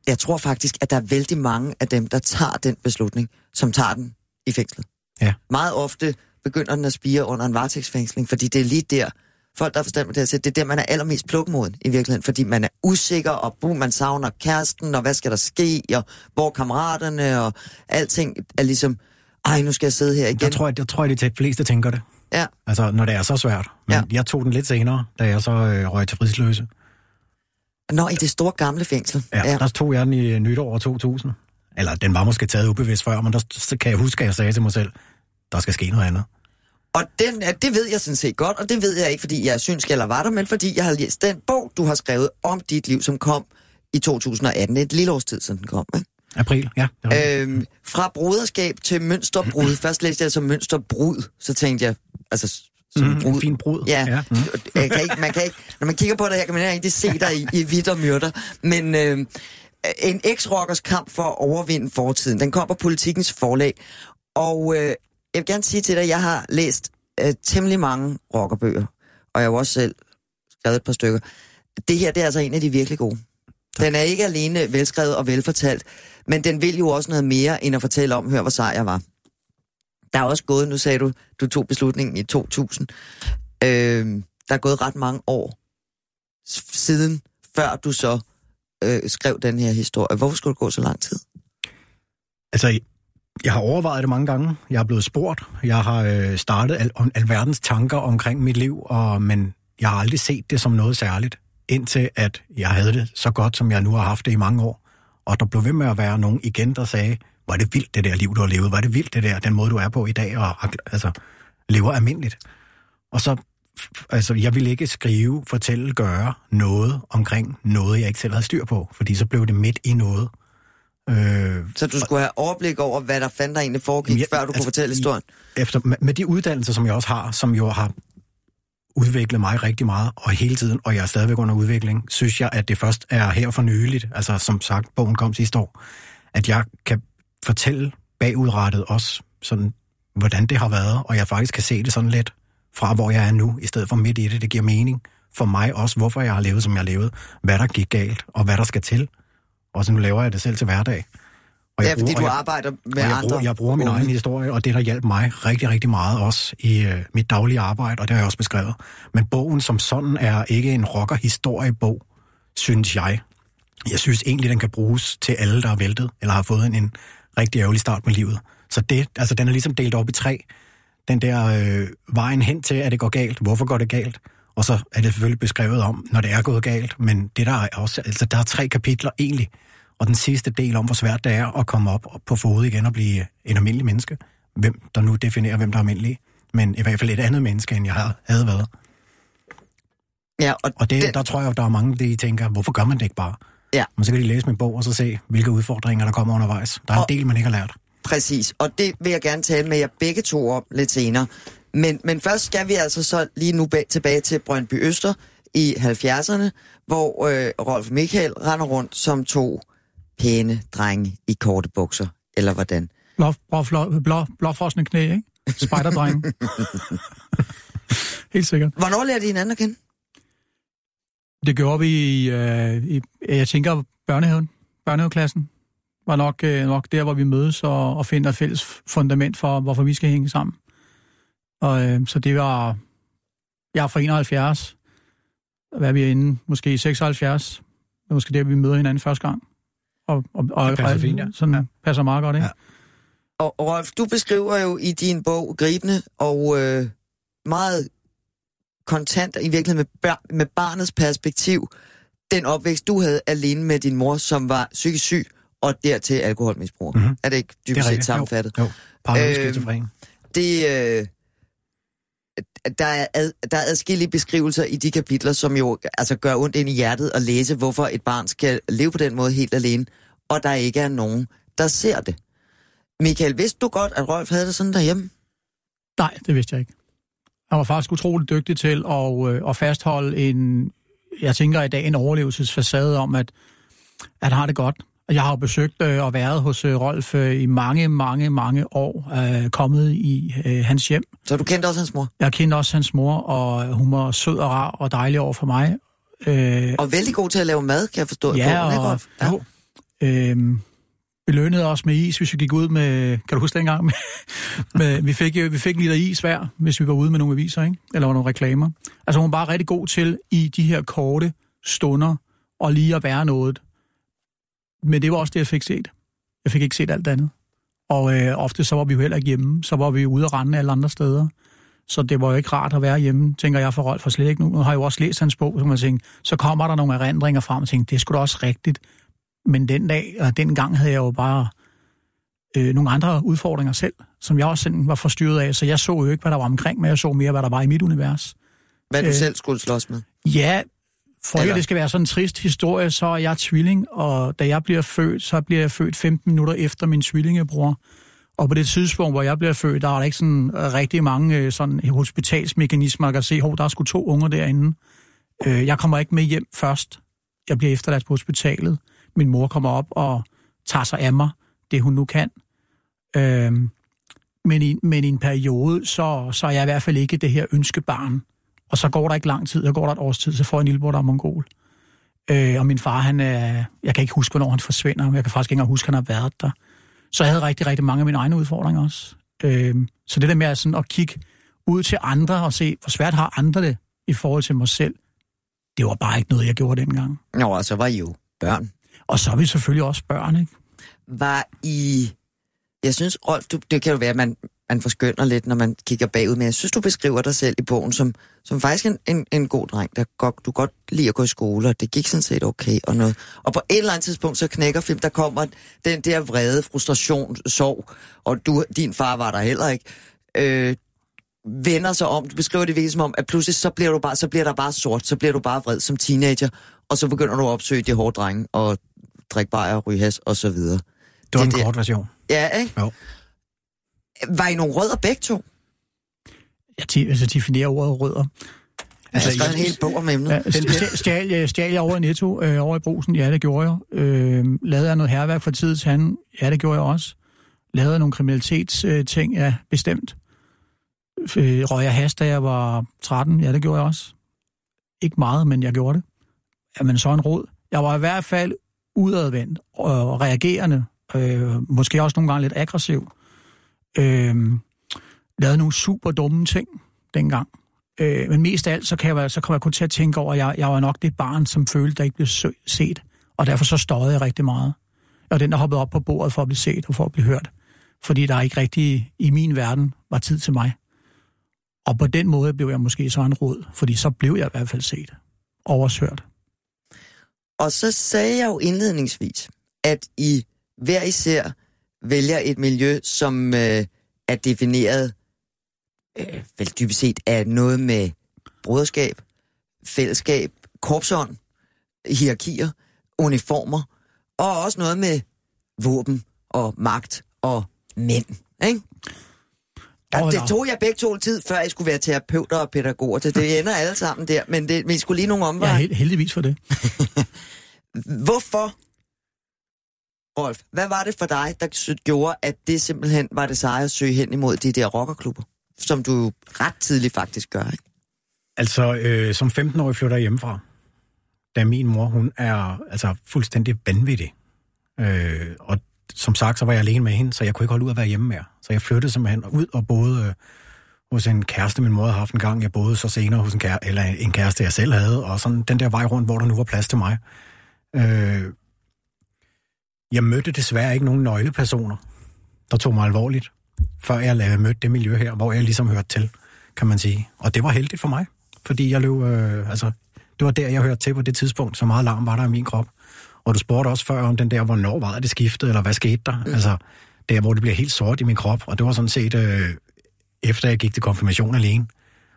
Jeg tror faktisk, at der er vældig mange af dem, der tager den beslutning, som tager den i fængslet. Ja. Meget ofte begynder den at spire under en varetægtsfængsling, fordi det er lige der, folk, der har forstand på det, det er der, man er allermest plukmoden i virkeligheden, fordi man er usikker, og boom, man savner kæresten, og hvad skal der ske, og hvor kammeraterne, og alting er ligesom, ej, nu skal jeg sidde her igen. Jeg tror, jeg, jeg tror, at de fleste tænker det. Ja. Altså, når det er så svært. Men Ja. jeg tog den lidt senere, da jeg så øh, røg til fridsløse. Nå, i det store gamle fængsel. Ja, ja, der tog jeg den i øh, nytår 2000. Eller den var måske taget ubevidst før, men der så kan jeg huske, at jeg sagde til mig selv, der skal ske noget andet. Og den, ja, det ved jeg sådan set godt, og det ved jeg ikke, fordi jeg er synsk eller var der, men fordi jeg har læst den bog, du har skrevet om dit liv, som kom i 2018. Et lille års tid, siden den kom. Ikke? April, ja. Øhm, fra broderskab til mønsterbrud. Først læste jeg som mønsterbrud, så tænkte jeg, altså som Mm, en fin brud. Ja, Ja, mm. jeg kan ikke, man kan ikke, når man kigger på det her, kan man ikke se dig i, i hvidt og myrder. Men øh, en eks-rockers kamp for at overvinde fortiden, den kom på politikens forlag. Og øh, jeg vil gerne sige til dig, at jeg har læst øh, temmelig mange rockerbøger, og jeg har også selv skrevet et par stykker. Det her, det er altså en af de virkelig gode. Den er ikke alene velskrevet og velfortalt, men den vil jo også noget mere, end at fortælle om, hør hvor sej jeg var. Der er også gået, nu sagde du, du tog beslutningen i 2000. Øh, der er gået ret mange år siden, før du så øh, skrev den her historie. Hvorfor skulle det gå så lang tid? Altså, jeg har overvejet det mange gange. Jeg er blevet spurgt. Jeg har øh, startet al, alverdens tanker omkring mit liv, og, men jeg har aldrig set det som noget særligt, indtil at jeg havde det så godt, som jeg nu har haft det i mange år. Og der blev ved med at være nogen igen, der sagde, var det vildt det der liv, du har levet, var det vildt det der, den måde, du er på i dag, og altså, lever almindeligt. Og så, altså, jeg ville ikke skrive, fortælle, gøre noget omkring noget, jeg ikke selv havde styr på, fordi så blev det midt i noget. Øh, Så du skulle have overblik over, hvad der fandt der egentlig foregik, jeg- før du kunne altså, fortælle i- historien? efter, med, med de uddannelser, som jeg også har, som jo har udviklet mig rigtig meget, og hele tiden, og jeg er stadigvæk under udvikling, synes jeg, at det først er her for nyligt, altså som sagt, bogen kom sidste år, at jeg kan fortælle bagudrettet også, sådan, hvordan det har været, og jeg faktisk kan se det sådan lidt fra, hvor jeg er nu, i stedet for midt i det. Det giver mening for mig også, hvorfor jeg har levet, som jeg har levet, hvad der gik galt, og hvad der skal til. Og så nu laver jeg det selv til hverdag. Og Ja, jeg fordi bruger- du jeg- arbejder med jeg andre. Bruger, jeg bruger min egen historie, og det der hjalp mig rigtig, rigtig meget også i øh, mit daglige arbejde, og det har jeg også beskrevet. Men bogen som sådan er ikke en rockerhistoriebog, synes jeg. Jeg synes egentlig, den kan bruges til alle, der er væltet, eller har fået en, en rigtig ærgerlig start på livet. Så det, altså, den er ligesom delt op i tre. Den der øh, vejen hen til, at det går galt. Hvorfor går det galt? Og så er det selvfølgelig beskrevet om, når det er gået galt. Men det der er også, altså, der er tre kapitler egentlig. Og den sidste del om, hvor svært det er at komme op på fod igen og blive en almindelig menneske. Hvem der nu definerer, hvem der er almindelig. Men i hvert fald et andet menneske, end jeg havde- været. Ja, og, Og det, den- der tror jeg, der er mange, der tænker, hvorfor gør man det ikke bare? Ja. Men så kan de læse min bog og så se, hvilke udfordringer, der kommer undervejs. Der er en Og- del, man ikke har lært. Præcis, og det vil jeg gerne tale med jer begge to om lidt senere. Men, men først skal vi altså så lige nu bag, tilbage til Brøndby Øster i 70'erne, hvor øh, Rolf Michael render rundt som to pæne drenge i korte bukser, eller hvordan? Blå, blå, blå, blå, blåfrosne knæ, ikke? Spejderdreng. (laughs) Helt sikkert. Hvornår lærte I hinanden at kende? Det gjorde vi i, øh, i jeg tænker, børnehaven. Børnehaveklassen var nok, øh, nok der, hvor vi mødes og, og finder et fælles fundament for, hvorfor vi skal hænge sammen. Og, øh, så det var... Jeg er fra 71. Hvad er vi inde? Måske i 76. Det er måske der, vi møder hinanden første gang. Og, og, og, Det passer og fint, ja. Sådan Ja. passer meget godt, ikke? Ja. Og og Rolf, du beskriver jo i din bog gribende og øh, meget kontant, i virkeligheden med, bar- med barnets perspektiv, den opvækst, du havde alene med din mor, som var psykisk syg, og dertil alkoholmisbruger. Mhm. Er det ikke Det er dybest set sammenfattet? Jo, jo. Paranoid skizofren. det, øh, der, er ad, der er adskillige beskrivelser i de kapitler, som jo altså, gør ondt ind i hjertet at læse, hvorfor et barn skal leve på den måde helt alene, og der ikke er nogen, der ser det. Michael, vidste du godt, at Rolf havde det sådan derhjemme? Nej, det vidste jeg ikke. Han var faktisk utroligt dygtig til at, øh, at fastholde en, jeg tænker i dag, en overlevelsesfacade om, at, at han har det godt. Og Jeg har jo besøgt øh, og været hos øh, Rolf øh, i mange, mange, mange år, øh, kommet i øh, hans hjem. Så du kendte også hans mor? Jeg kendte også hans mor, og hun var sød og rar og dejlig over for mig. Øh, Og vældig god til at lave mad, kan jeg forstå. ja, ikke, og Rolf? ja. jo, øh, belønnede os med is, hvis vi gik ud med, kan du huske dengang? Med, (laughs) med, vi, fik, øh, vi fik en liter is hver, hvis vi var ude med nogle aviser, ikke? eller nogle reklamer. Altså hun var bare rigtig god til i de her korte stunder, og lige at være noget. Men det var også det, jeg fik set. Jeg fik ikke set alt andet. Og øh, ofte så var vi jo heller ikke hjemme, så var vi ude og rende alle andre steder. Så det var jo ikke rart at være hjemme, tænker jeg for Rolf, for slet ikke nu. Nu har jeg jo også læst hans bog, så man tænker, så kommer der nogle erindringer frem, og tænkte, det skulle da også rigtigt. Men den dag, og den gang havde jeg jo bare øh, nogle andre udfordringer selv, som jeg også sådan var forstyrret af, så jeg så jo ikke, hvad der var omkring mig, jeg så mere, hvad der var i mit univers. Hvad du Øh. selv skulle slås med. Ja, for Eller- at det skal være sådan en trist historie, så er jeg tvilling, og da jeg bliver født, så bliver jeg født 15 minutter efter min tvillingebror. Og på det tidspunkt, hvor jeg bliver født, der er der ikke sådan rigtig mange øh, sådan hospitalsmekanismer, der kan se, hov, der er sgu to unger derinde. Øh, Jeg kommer ikke med hjem først. Jeg bliver efterladt på hospitalet. Min mor kommer op og tager sig af mig, det hun nu kan. Øhm, men, i, men i en periode, så, så er jeg i hvert fald ikke det her ønskebarn. Og så går der ikke lang tid, der går der et års tid, så får jeg en lillebror, der er mongol. Øh, og min far, han er, jeg kan ikke huske, hvornår han forsvinder, men jeg kan faktisk ikke engang huske, at han har været der. Så jeg havde rigtig, rigtig mange af mine egne udfordringer også. Øh, så det der med at, sådan, at kigge ud til andre og se, hvor svært har andre det i forhold til mig selv, det var bare ikke noget, jeg gjorde dengang. Nå, og så var I jo børn. Og så er vi selvfølgelig også børn, ikke? Var I... Jeg synes, Rolf, du, det kan jo være, at man, man forskynder lidt, når man kigger bagud, men jeg synes, du beskriver dig selv i bogen som, som faktisk en, en, en god dreng, der godt, du godt lide at gå i skole, og det gik sådan set okay og noget. Og på et eller andet tidspunkt, så knækker film, der kommer den der vrede, frustration, sorg, og du, din far var der heller ikke. Øh, vender sig om, du beskriver det virkelig som om, at pludselig så bliver, du bare, så bliver der bare sort, så bliver du bare vred som teenager, og så begynder du at opsøge de hårde drenge, og drikke bajer, ryge has og så videre. Det var Det en der- kort version. Ja, ikke? Jo. Var I nogle rødder begge to? Jeg ti- altså, definerer ordet rødder. Altså, jeg skrev en hel bog om emnet. Ja, st- stjal, jeg, stjal jeg over i Netto, øh, over i brusen? Ja, det gjorde jeg. Øh, lavede jeg noget herværk for tid til anden? Ja, det gjorde jeg også. Lavede jeg nogle kriminalitetsting? Ja, bestemt. Øh, røg jeg has, da jeg var 13? Ja, det gjorde jeg også. Ikke meget, men jeg gjorde det. Jamen, så en råd. Jeg var i hvert fald udadvendt og reagerende. Øh, måske også nogle gange lidt aggressiv. Øh, lavede nogle super dumme ting dengang. Øh, men mest af alt, så, kan jeg, så kommer jeg kun til at tænke over, at jeg, jeg var nok det barn, som følte, der ikke blev set. Og derfor så støjede jeg rigtig meget. Jeg var den, der hoppede op på bordet for at blive set og for at blive hørt. Fordi der ikke rigtig i min verden var tid til mig. Og på den måde blev jeg måske så en råd, fordi så blev jeg i hvert fald set. Oversørt. Og så sagde jeg jo indledningsvis, at I hver især vælger et miljø, som øh, er defineret øh, vel dybest set af noget med broderskab, fællesskab, korpsånd, hierarkier, uniformer, og også noget med våben og magt og mænd. Ikke? Ja, Åh, det ja. tog jeg begge to tid, før I skulle være terapeuter og pædagoger. Det, det ender alle sammen der, men det, vi skulle lige nogle Jeg omveje. er held, heldigvis for det. (laughs) Hvorfor, Rolf, hvad var det for dig, der gjorde, at det simpelthen var det seje at søge hen imod de der rockerklubber? Som du ret tidligt faktisk gør, ikke? Altså, øh, som 15-årig flytter jeg hjemmefra, da min mor, hun er altså fuldstændig vanvittig. Øh, og som sagt, så var jeg alene med hende, så jeg kunne ikke holde ud at være hjemme mere. Så jeg flyttede simpelthen ud og boede øh, hos en kæreste, min mor havde haft en gang. Jeg boede så senere hos en, kære, eller en kæreste, jeg selv havde, og sådan den der vej rundt, hvor der nu var plads til mig. Øh, jeg mødte desværre ikke nogen nøglepersoner, der tog mig alvorligt, før jeg lavede mødte det miljø her, hvor jeg ligesom hørte til, kan man sige. Og det var heldigt for mig, fordi jeg løb, øh, altså, det var der, jeg hørte til på det tidspunkt, så meget larm var der i min krop. Og du spurgte også før om den der, hvornår var det skiftet, eller hvad skete der? Mm. Altså, der, hvor det bliver helt sort i min krop, og det var sådan set, øh, efter jeg gik til konfirmation alene,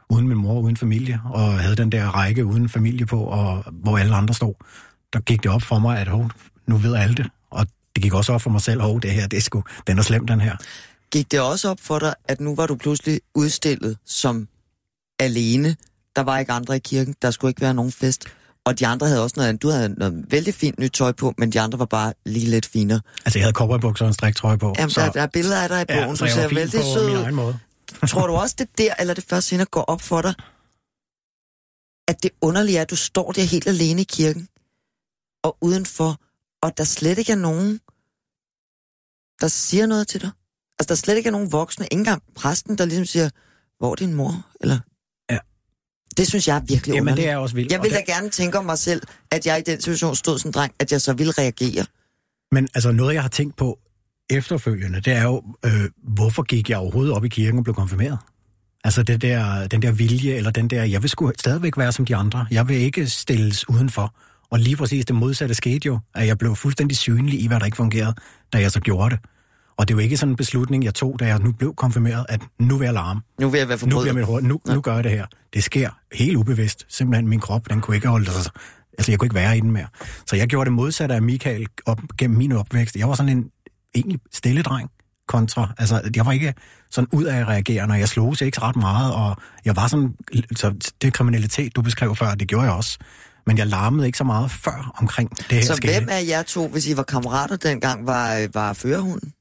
uden min mor, uden familie, og havde den der række uden familie på, og hvor alle andre stod, der gik det op for mig, at hov, nu ved alle det. Og det gik også op for mig selv, hov, det her, det er sgu, den er slem, den her. Gik det også op for dig, at nu var du pludselig udstillet som alene? Der var ikke andre i kirken, der skulle ikke være nogen fest. Og de andre havde også noget andet. Du havde noget vældig fint nyt tøj på, men de andre var bare lige lidt finere. Altså, jeg havde cowboybukser og en striktrøje på. Jamen, der, der er billeder af dig i bogen, ja, så du ser vældig på sød min egen måde. (laughs) Tror du også, det der, eller det først senere går op for dig, at det underlige er, at du står der helt alene i kirken, og udenfor, og der slet ikke er nogen, der siger noget til dig? Altså, der slet ikke er nogen voksne, ikke engang præsten, der ligesom siger, hvor er din mor? Eller... Det synes jeg er virkelig Jamen, underligt. det er også vildt. Jeg vil da gerne tænke om mig selv, at jeg i den situation stod som dreng, at jeg så ville reagere. Men altså noget, jeg har tænkt på efterfølgende, det er jo, øh, hvorfor gik jeg overhovedet op i kirken og blev konfirmeret? Altså det der, den der vilje, eller den der, jeg vil sgu stadigvæk være som de andre. Jeg vil ikke stilles udenfor. Og lige præcis det modsatte skete jo, at jeg blev fuldstændig synlig i, hvad der ikke fungerede, da jeg så gjorde det. Og det er jo ikke sådan en beslutning, jeg tog, da jeg nu blev konfirmeret, at nu vil jeg larme. Nu vil jeg være Nu, forbryder. bliver mit hoved, nu, nu gør jeg det her. Det sker helt ubevidst. Simpelthen min krop, den kunne ikke holde sig. Altså, jeg kunne ikke være i den mere. Så jeg gjorde det modsatte af Michael op, gennem min opvækst. Jeg var sådan en egentlig stille dreng kontra. Altså, jeg var ikke sådan ud af reagerende, og jeg slog sig ikke ret meget, og jeg var sådan, så det kriminalitet, du beskrev før, det gjorde jeg også. Men jeg larmede ikke så meget før omkring det her Så skete. hvem af jer to, hvis I var kammerater dengang, var, øh, var førerhunden?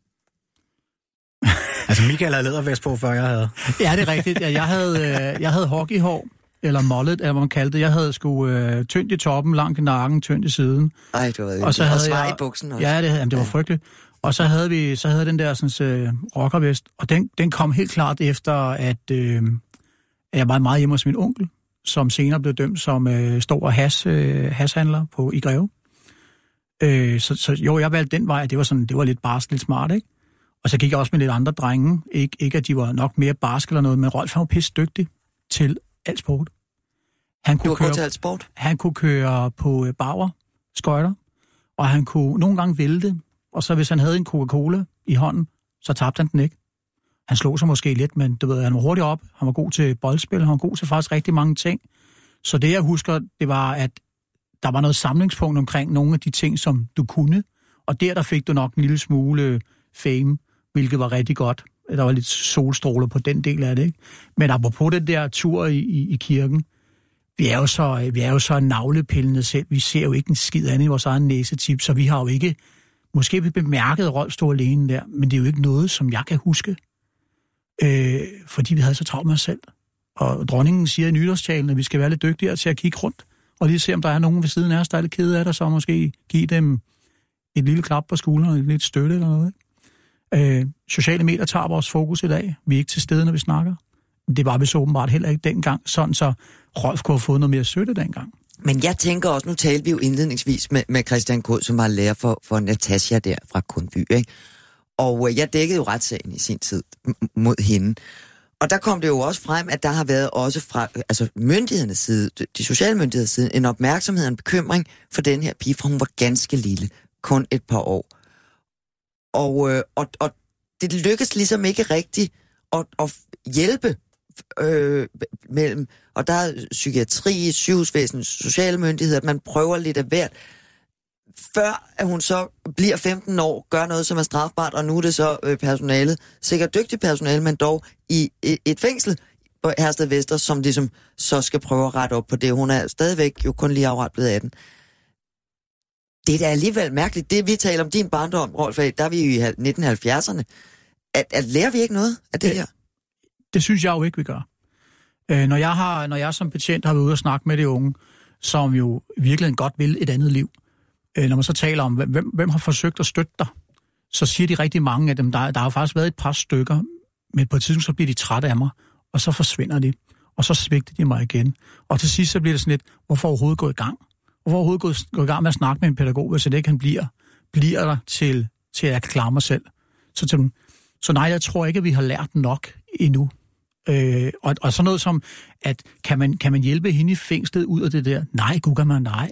(laughs) Altså, Michael havde lædervest på, før jeg havde. Ja, det er rigtigt. Ja, jeg, havde, øh, jeg havde hockeyhår, eller mollet, eller hvad man kaldte det. Jeg havde sgu øh, tyndt i toppen, langt i nakken, tyndt i siden. Ej, det var Og så havde jeg... i buksen også. Ja, det, jamen, det var frygteligt. Og så havde vi så havde den der sådan, øh, rockervest, og den, den kom helt klart efter, at, øh, at jeg var meget hjemme hos min onkel, som senere blev dømt som øh, stor has, øh, hashandler på, i Greve. Øh, så, så jo, jeg valgte den vej, det var, sådan, det var lidt barsk, lidt smart, ikke? Og så gik jeg også med lidt andre drenge. Ikke, ikke at de var nok mere barske eller noget, men Rolf han var pisse dygtig til alt sport. Han kunne køre til alt sport. han kunne køre på øh, bauer, skøjter, og han kunne nogle gange vælte, og så hvis han havde en Coca-Cola i hånden, så tabte han den ikke. Han slog sig måske lidt, men du ved, han var hurtigt op, han var god til boldspil, han var god til faktisk rigtig mange ting. Så det jeg husker, det var, at der var noget samlingspunkt omkring nogle af de ting, som du kunne. Og der, der fik du nok en lille smule fame, hvilket var rigtig godt. Der var lidt solstråler på den del af det. Ikke? Men apropos den der tur i, i, i kirken, vi er jo så, vi er jo så navlepillende selv. Vi ser jo ikke en skid andet i vores egen næsetip, så vi har jo ikke måske vi bemærket Rolf stå alene der, men det er jo ikke noget, som jeg kan huske, øh, fordi vi havde så travlt med os selv. Og dronningen siger i nytårstalen, at vi skal være lidt dygtigere til at kigge rundt, og lige se, om der er nogen ved siden af os, der er lidt kede af det, så måske give dem et lille klap på skulderen, et lidt støtte eller noget. Øh, sociale medier tager vores fokus i dag. Vi er ikke til stede, når vi snakker. Det var vi så åbenbart heller ikke dengang, sådan så Rolf kunne have fået noget mere støtte dengang. Men jeg tænker også, nu talte vi jo indledningsvis med, med Christian K., som var lærer for, for Natasha der fra Kundby, ikke? Og øh, jeg dækkede jo retssagen i sin tid mod hende. Og der kom det jo også frem, at der har været også fra altså myndighedernes side, de sociale myndigheders side, en opmærksomhed og en bekymring for den her pige, for hun var ganske lille, kun et par år. Og, øh, og, og det lykkes ligesom ikke rigtigt at, at hjælpe øh, mellem, og der er psykiatri, sygehusvæsen, sociale myndigheder, at man prøver lidt af hvert, før at hun så bliver 15 år, gør noget, som er strafbart, og nu er det så øh, personalet, sikkert dygtigt personale, men dog i, i et fængsel på Hersted Vester, som ligesom så skal prøve at rette op på det. Hun er stadigvæk jo kun lige afret blevet 18. Det er da alligevel mærkeligt. Det, vi taler om din barndom, Rolf, der er vi i 1970'erne. At, at lærer vi ikke noget af det her? Det synes jeg jo ikke, vi gør. Øh, når, jeg har, når jeg som betjent har været ude og snakke med de unge, som jo virkelig godt vil et andet liv, øh, når man så taler om, hvem, hvem har forsøgt at støtte dig, så siger de rigtig mange af dem, der, der har faktisk været et par stykker, men på et tidspunkt så bliver de trætte af mig, og så forsvinder de, og så svigter de mig igen. Og til sidst så bliver det sådan lidt, hvorfor overhovedet gå i gang? Overhovedet gået, gået i gang med at snakke med en pædagog, hvis det ikke han bliver, bliver der til, til at klare mig selv? Så, til, så nej, jeg tror ikke, at vi har lært nok endnu. Øh, og, og sådan noget som, at kan man, kan man hjælpe hende i fængslet ud af det der? Nej, gud kan man nej.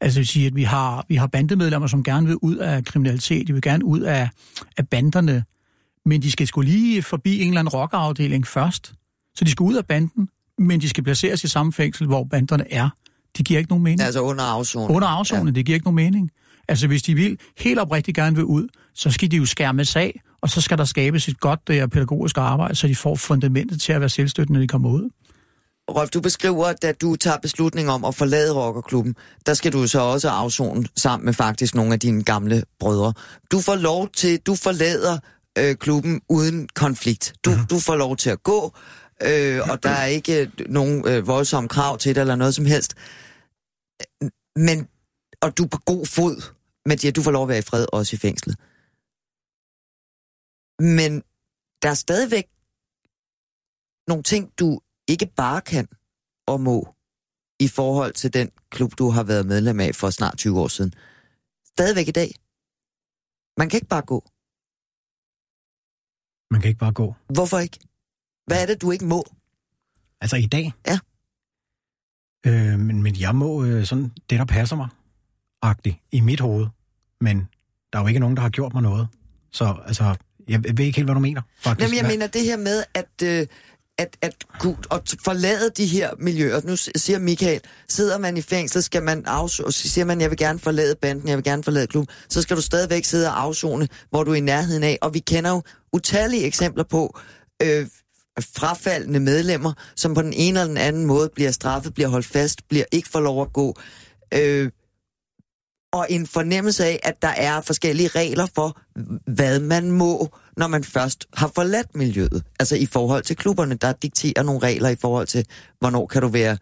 Altså vil sige, at vi har, vi har bandemedlemmer, som gerne vil ud af kriminalitet, de vil gerne ud af, af banderne, men de skal skulle lige forbi en eller anden rockerafdeling først. Så de skal ud af banden, men de skal placeres i samme fængsel, hvor banderne er. Det giver ikke nogen mening. Altså under afsonen. Under afsonen, ja. det giver ikke nogen mening. Altså hvis de vil helt oprigtigt gerne vil ud, så skal de jo skærmes af, og så skal der skabes et godt der pædagogisk arbejde, så de får fundamentet til at være selvstøttende, når de kommer ud. Rolf, du beskriver, at da du tager beslutning om at forlade rockerklubben, der skal du så også afzone sammen med faktisk nogle af dine gamle brødre. Du får lov til, du forlader øh, klubben uden konflikt. Du, mm. du får lov til at gå, øh, og der er ikke nogen øh, voldsomme krav til det eller noget som helst. Men, og du er på god fod med det, at du får lov at være i fred også i fængslet. Men der er stadigvæk nogle ting, du ikke bare kan og må i forhold til den klub, du har været medlem af for snart 20 år siden. Stadigvæk i dag. Man kan ikke bare gå. Man kan ikke bare gå. Hvorfor ikke? Hvad er det, du ikke må? Altså i dag? Ja. Øh, men, men jeg må øh, sådan det, der passer mig, agtigt, i mit hoved. Men der er jo ikke nogen, der har gjort mig noget. Så altså, jeg ved ikke helt, hvad du mener, faktisk. Jamen, jeg mener det her med, at, øh, at, at, at forlade de her miljøer. Nu siger Michael, sidder man i fængsel, skal man afzone, så siger man, jeg vil gerne forlade banden, jeg vil gerne forlade klubben, så skal du stadigvæk sidde og afzone, hvor du er i nærheden af. Og vi kender jo utallige eksempler på øh, frafaldende medlemmer, som på den ene eller den anden måde bliver straffet, bliver holdt fast, bliver ikke for lov at gå. Øh, og en fornemmelse af, at der er forskellige regler for, hvad man må, når man først har forladt miljøet. Altså i forhold til klubberne, der dikterer nogle regler i forhold til, hvornår kan du være,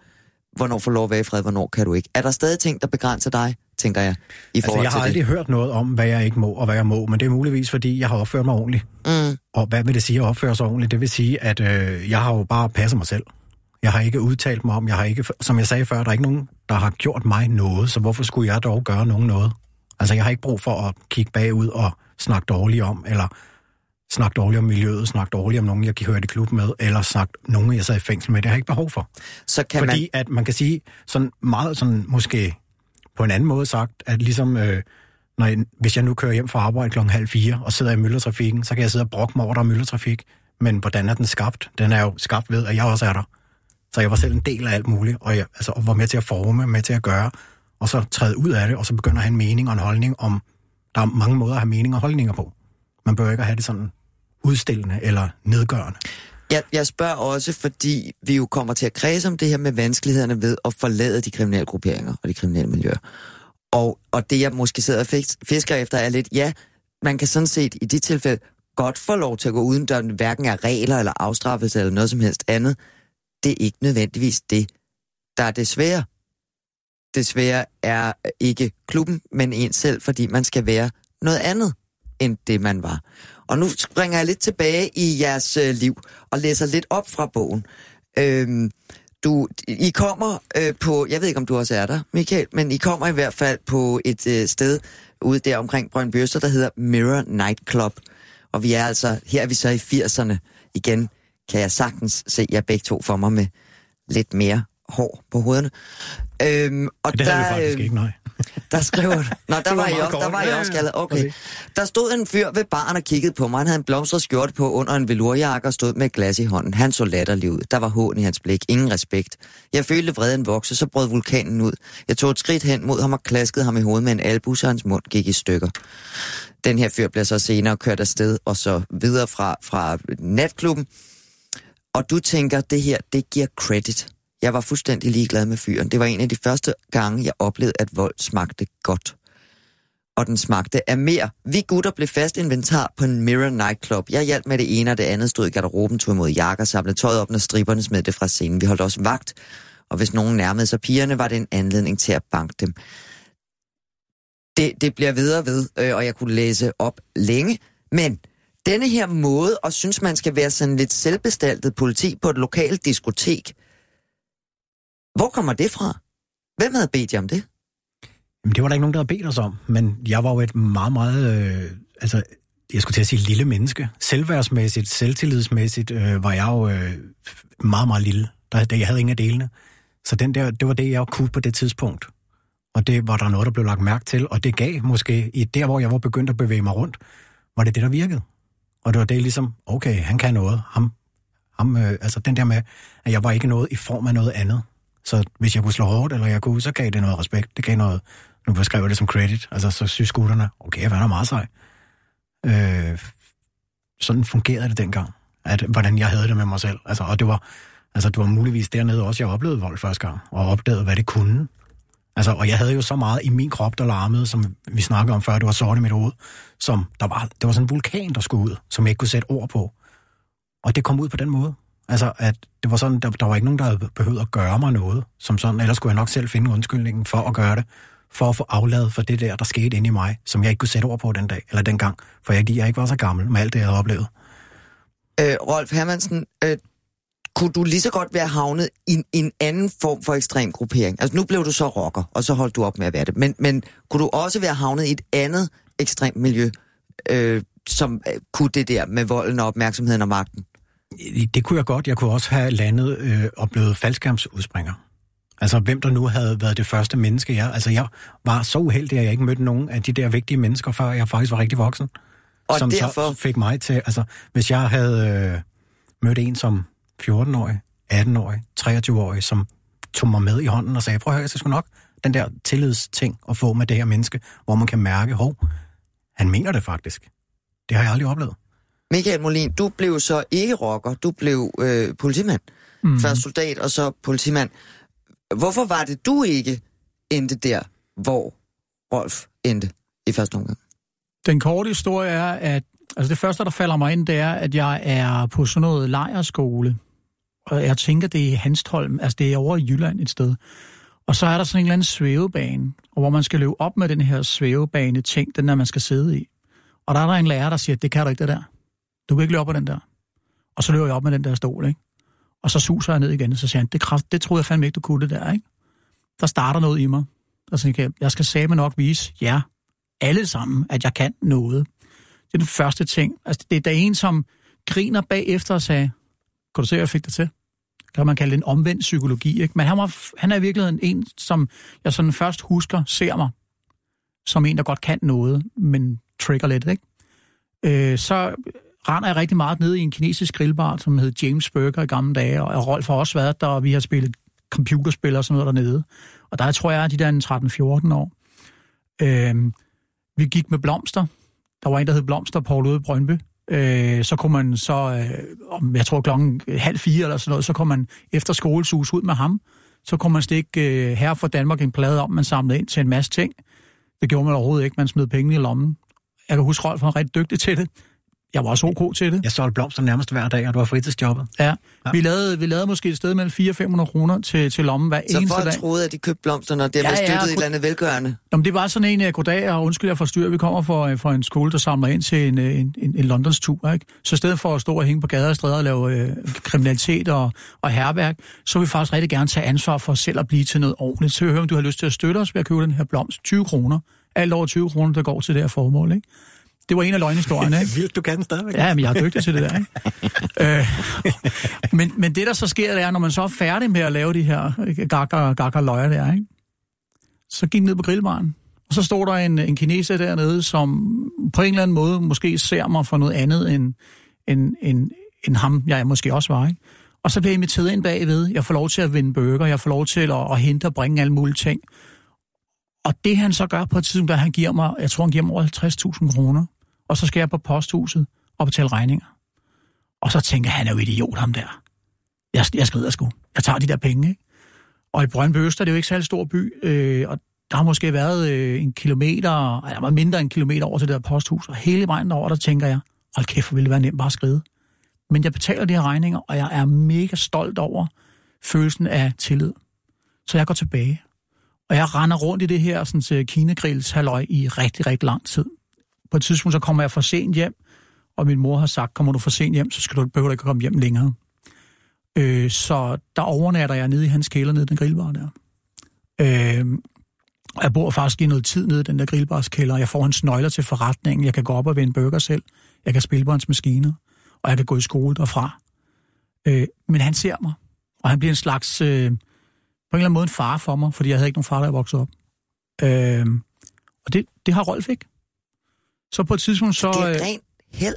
hvornår får lov at være i fred, hvornår kan du ikke. Er der stadig ting, der begrænser dig, tænker jeg, i altså, forhold jeg har aldrig det? hørt noget om, hvad jeg ikke må og hvad jeg må, men det er muligvis, fordi jeg har opført mig ordentligt. Mm. Og hvad vil det sige at opføre sig ordentligt? Det vil sige, at øh, jeg har jo bare passet mig selv. Jeg har ikke udtalt mig om, jeg har ikke, som jeg sagde før, der er ikke nogen, der har gjort mig noget, så hvorfor skulle jeg dog gøre nogen noget? Altså, jeg har ikke brug for at kigge bagud og snakke dårligt om, eller snakke dårligt om miljøet, snakke dårligt om nogen, jeg hørte i klub med, eller snakke nogen, jeg sad i fængsel med. Det har jeg ikke behov for. Så kan Fordi man... at man kan sige sådan meget sådan måske på en anden måde sagt, at ligesom øh, når jeg, hvis jeg nu kører hjem fra arbejde klokken halv fire og sidder i myldretrafikken, så kan jeg sidde og brokke mig over, der er myldretrafik. Men hvordan er den skabt? Den er jo skabt ved, at jeg også er der. Så jeg var selv en del af alt muligt, og jeg altså, var med til at forme, med til at gøre. og så træde ud af det, og så begynde at have en mening og en holdning om, der er mange måder at have mening og holdninger på. Man bør ikke have det sådan udstillende eller nedgørende. Jeg, jeg spørger også, fordi vi jo kommer til at kredse om det her med vanskelighederne ved at forlade de kriminelle grupperinger og de kriminelle miljøer. Og, og det, jeg måske sidder og fisker efter, er lidt, ja, man kan sådan set i de tilfælde godt få lov til at gå uden, døren, hverken er regler eller afstraffelse eller noget som helst andet. Det er ikke nødvendigvis det, der er det svære. Det svære er ikke klubben, men en selv, fordi man skal være noget andet end det, man var. Og nu springer jeg lidt tilbage i jeres øh, liv og læser lidt op fra bogen. Øhm, du, I kommer øh, på, jeg ved ikke om du også er der, Michael, men I kommer i hvert fald på et øh, sted ude der omkring Brøndby Øster, der hedder Mirror Nightclub. Og vi er altså, her er vi så i 80'erne. Igen kan jeg sagtens se jer begge to for mig med lidt mere hår på hovederne. Øhm, og det der, havde vi faktisk øh, ikke, nej. (laughs) Der skrev (laughs) Nå, der var, var, I også, der var I også kaldet. (laughs) Okay. okay. Der stod en fyr ved baren og kiggede på mig. Han havde en blomstret skjort på under en velurjakke og stod med et glas i hånden. Han så latterlig ud. Der var hån i hans blik. Ingen respekt. Jeg følte vreden vokse, så brød vulkanen ud. Jeg tog et skridt hen mod ham og klaskede ham i hovedet med en albu, så hans mund gik i stykker. Den her fyr blev så senere kørt afsted og så videre fra, fra natklubben. Og du tænker, det her, det giver credit. Jeg var fuldstændig ligeglad med fyren. Det var en af de første gange, jeg oplevede, at vold smagte godt. Og den smagte af mere. Vi gutter blev fast inventar på en Mirror Nightclub. Jeg hjalp med det ene, og det andet stod i garderoben, tog imod jakker, samlede tøjet op, når striberne smed det fra scenen. Vi holdt også vagt, og hvis nogen nærmede sig pigerne, var det en anledning til at banke dem. Det, det bliver videre ved, øh, og jeg kunne læse op længe, men denne her måde, og synes man skal være sådan lidt selvbestaltet politi på et lokalt diskotek, hvor kommer det fra? Hvem havde bedt jer om det? Jamen, det var der ikke nogen, der havde bedt os om, men jeg var jo et meget, meget, øh, altså, jeg skulle til at sige lille menneske. Selvværdsmæssigt, selvtillidsmæssigt øh, var jeg jo øh, meget, meget lille. Der, der, jeg havde ingen af delene. Så den der, det var det, jeg kunne på det tidspunkt. Og det var der noget, der blev lagt mærke til, og det gav måske, i der hvor jeg var begyndt at bevæge mig rundt, var det det, der virkede. Og det var det ligesom, okay, han kan noget. Ham, ham, øh, altså den der med, at jeg var ikke noget i form af noget andet. Så hvis jeg kunne slå hårdt, eller jeg kunne, så gav det noget respekt. Det gav noget, nu beskrev jeg det som credit. Altså, så synes skolerne, okay, hvad er meget sej. Øh, sådan fungerede det dengang, at, hvordan jeg havde det med mig selv. Altså, og det var, altså, det var muligvis dernede også, jeg oplevede vold første gang, og opdagede, hvad det kunne. Altså, og jeg havde jo så meget i min krop, der larmede, som vi snakkede om før, det var sort i mit hoved, som der var, det var sådan en vulkan, der skulle ud, som jeg ikke kunne sætte ord på. Og det kom ud på den måde. Altså, at det var sådan, der, der var ikke nogen, der havde behøvet at gøre mig noget, som sådan, ellers skulle jeg nok selv finde undskyldningen for at gøre det, for at få afladet for det der, der skete inde i mig, som jeg ikke kunne sætte ord på den dag, eller den gang, for jeg, jeg ikke var så gammel med alt det, jeg havde oplevet. Øh, Rolf Hermansen, øh, kunne du lige så godt være havnet i en anden form for ekstrem gruppering? Altså nu blev du så rocker, og så holdt du op med at være det. Men, men kunne du også være havnet i et andet ekstremt miljø, øh, som øh, kunne det der med volden og opmærksomheden og magten? Det kunne jeg godt. Jeg kunne også have landet øh, og blevet faldskærmsudspringer. Altså, hvem der nu havde været det første menneske, jeg... Altså, jeg var så uheldig, at jeg ikke mødte nogen af de der vigtige mennesker, før jeg faktisk var rigtig voksen. Og som derfor... så fik mig til... Altså, hvis jeg havde øh, mødt en som 14-årig, 18-årig, 23-årig, som tog mig med i hånden og sagde, prøv at høre, jeg skal nok den der tillidsting at få med det her menneske, hvor man kan mærke, hov, han mener det faktisk. Det har jeg aldrig oplevet. Michael Molin, du blev så ikke rocker, du blev øh, politimand. Mm. Først soldat, og så politimand. Hvorfor var det, du ikke endte der, hvor Rolf endte i første omgang? Den korte historie er, at altså det første, der falder mig ind, det er, at jeg er på sådan noget lejerskole. Og jeg tænker, det er Hanstholm, altså det er over i Jylland et sted. Og så er der sådan en eller anden svævebane, og hvor man skal løbe op med den her svævebane ting, den der man skal sidde i. Og der er der en lærer, der siger, det kan du ikke det der. Du kan ikke løbe op på den der. Og så løber jeg op med den der stol, ikke? Og så suser jeg ned igen, og så siger han, det, kraft, det troede jeg fandme ikke, du kunne det der, ikke? Der starter noget i mig. Der tænker jeg, jeg skal sige nok vise jer, alle sammen, at jeg kan noget. Det er den første ting. Altså, det er der en, som griner bagefter og sagde, kan du se, jeg fik det til? Det kan man kalde det en omvendt psykologi, ikke? Men han, var, han er i virkeligheden en, som jeg sådan først husker, ser mig, som en, der godt kan noget, men trigger lidt, ikke? Øh, så render jeg rigtig meget ned i en kinesisk grillbar, som hed James Burger i gamle dage, og Rolf har også været der, og vi har spillet computerspil og sådan noget dernede. Og der tror jeg, at de der er 13-14 år. Øh, vi gik med blomster. Der var en, der hed Blomster, Paul ude i Brøndby. Øh, så kunne man så, øh, jeg tror klokken halv fire eller sådan noget, så kom man efter skolesus ud med ham. Så kunne man stikke øh, her for Danmark en plade om, man samlede ind til en masse ting. Det gjorde man overhovedet ikke, man smed penge i lommen. Jeg kan huske, Rolf var rigtig dygtig til det. Jeg var også ok til det. Jeg solgte blomster nærmest hver dag, og du var fritidsjobbet. Ja, ja. Vi, lavede, vi lavede måske et sted mellem 400 500 kroner til, til lommen hver Så eneste folk dag. troede, at de købte blomsterne, og det Ja, var ja, støttet og et eller andet velgørende. Nå, men det var sådan en, jeg goddag, og undskyld, jeg forstyrrer. Vi kommer fra, fra en skole, der samler ind til en, en, en, en Londons tur. Ikke? Så i stedet for at stå og hænge på gader og stræder og lave øh, kriminalitet og, og herværk, så vil vi faktisk rigtig gerne tage ansvar for selv at blive til noget ordentligt. Så jeg hører, om du har lyst til at støtte os ved at købe den her blomst. 20 kroner. Alt over 20 kroner, der går til det her formål. Ikke? Det var en af løgnhistorierne, ikke? Vildt, (laughs) du kan den stadigvæk. Ja, men jeg er dygtig til det der, ikke? øh, men, men det, der så sker, det er, når man så er færdig med at lave de her gakker, gakker løjer der, ikke? så gik ned på grillbaren. Og så stod der en, en kineser dernede, som på en eller anden måde måske ser mig for noget andet, end, end, end, end ham, jeg måske også var. Ikke? Og så bliver jeg inviteret ind bagved. Jeg får lov til at vinde burger, jeg får lov til at, at hente og bringe alle mulige ting. Og det han så gør på et tidspunkt, at han giver mig, jeg tror han giver mig over 50.000 kroner, og så skal jeg på posthuset og betale regninger. Og så tænker han er jo idiot, ham der. Jeg, jeg skrider sgu. Jeg tager de der penge, ikke? Og i Brøndby Øster, det er jo ikke særlig stor by, øh, og der har måske været øh, en kilometer, eller var mindre end en kilometer over til det der posthus, og hele vejen derover, der tænker jeg, hold kæft, hvor ville det være nemt bare at skride. Men jeg betaler de her regninger, og jeg er mega stolt over følelsen af tillid. Så jeg går tilbage. Og jeg render rundt i det her sådan, kinegrills halløj i rigtig, rigtig lang tid. På et tidspunkt, så kommer jeg for sent hjem, og min mor har sagt, kommer du for sent hjem, så skal du behøver du ikke komme hjem længere. Øh, så der overnatter jeg nede i hans kælder, nede i den grillbar der. Øh, og jeg bor faktisk i noget tid nede i den der grillbarskælder. Jeg får hans nøgler til forretningen. Jeg kan gå op og vende burger selv. Jeg kan spille på hans maskiner. Og jeg kan gå i skole derfra. Øh, men han ser mig. Og han bliver en slags, øh, på en eller anden måde en far for mig, fordi jeg havde ikke nogen far, der voksede op. Øh, og det, det har Rolf ikke. Så på et tidspunkt så... Det er øh, rent held.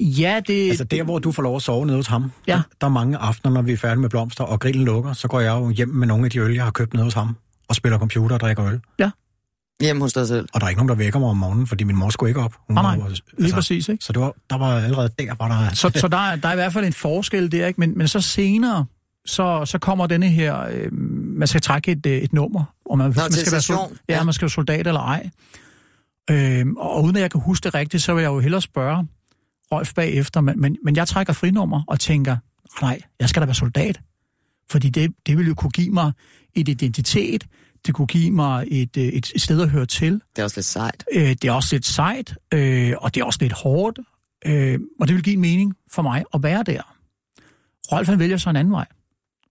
Ja, det... Altså der, hvor du får lov at sove nede hos ham, Ja. der, der er mange aftener, når vi er færdige med blomster, og grillen lukker, så går jeg jo hjem med nogle af de øl, jeg har købt nede hos ham, og spiller computer og drikker øl. Hjemme hos dig selv. Og der er ikke nogen, der vækker mig om morgenen, fordi min mor skulle ikke op. Hun Nej, var nej. jo, altså, Lige præcis, ikke? Så det var, der var allerede der, var der... Så, så der, er- der er i hvert fald en forskel der, ikke? Men, men så senere, så, så kommer denne her, øh, man skal trække et, øh, et nummer, og man, man til skal være station. ja, Ja. man skal være soldat eller ej. Øh, og uden at jeg kan huske det rigtigt, så vil jeg jo hellere spørge Rolf bagefter, men, men, men jeg trækker frinummer og tænker, nej, jeg skal da være soldat. Fordi det, det vil jo kunne give mig et identitet, det kunne give mig et, øh, et, et sted at høre til, Det er også lidt sejt. Øh, det er også lidt sejt, øh, og det er også lidt hårdt, øh, og det vil give en mening for mig at være der. Rolf han vælger så en anden vej.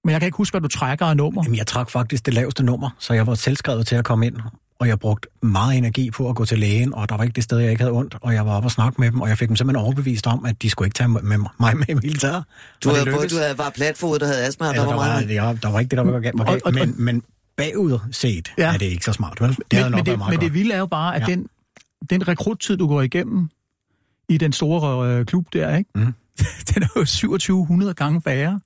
Men jeg kan ikke huske, hvad du trækker af nummer. Jamen, jeg trak faktisk det laveste nummer, så jeg var selvskrevet til at komme ind. Og jeg brugte meget energi på at gå til lægen, og der var ikke det sted, jeg ikke havde ondt. Og jeg var oppe og snakke med dem, og jeg fik dem simpelthen overbevist om, at de skulle ikke tage med, mig med i militæret. Du havde, både, du havde var platfod, der havde astma, og Altså, der der, var meget... var, ja, der var ikke det, der var galt, var galt men, men bagud set Ja. er det ikke så smart, vel? Det havde men, nok men, det, meget men det vilde er jo bare, at Ja. den, den rekruttid, du går igennem i den store øh, klub der, ikke? Mhm. (laughs) den er jo 2700 gange værre,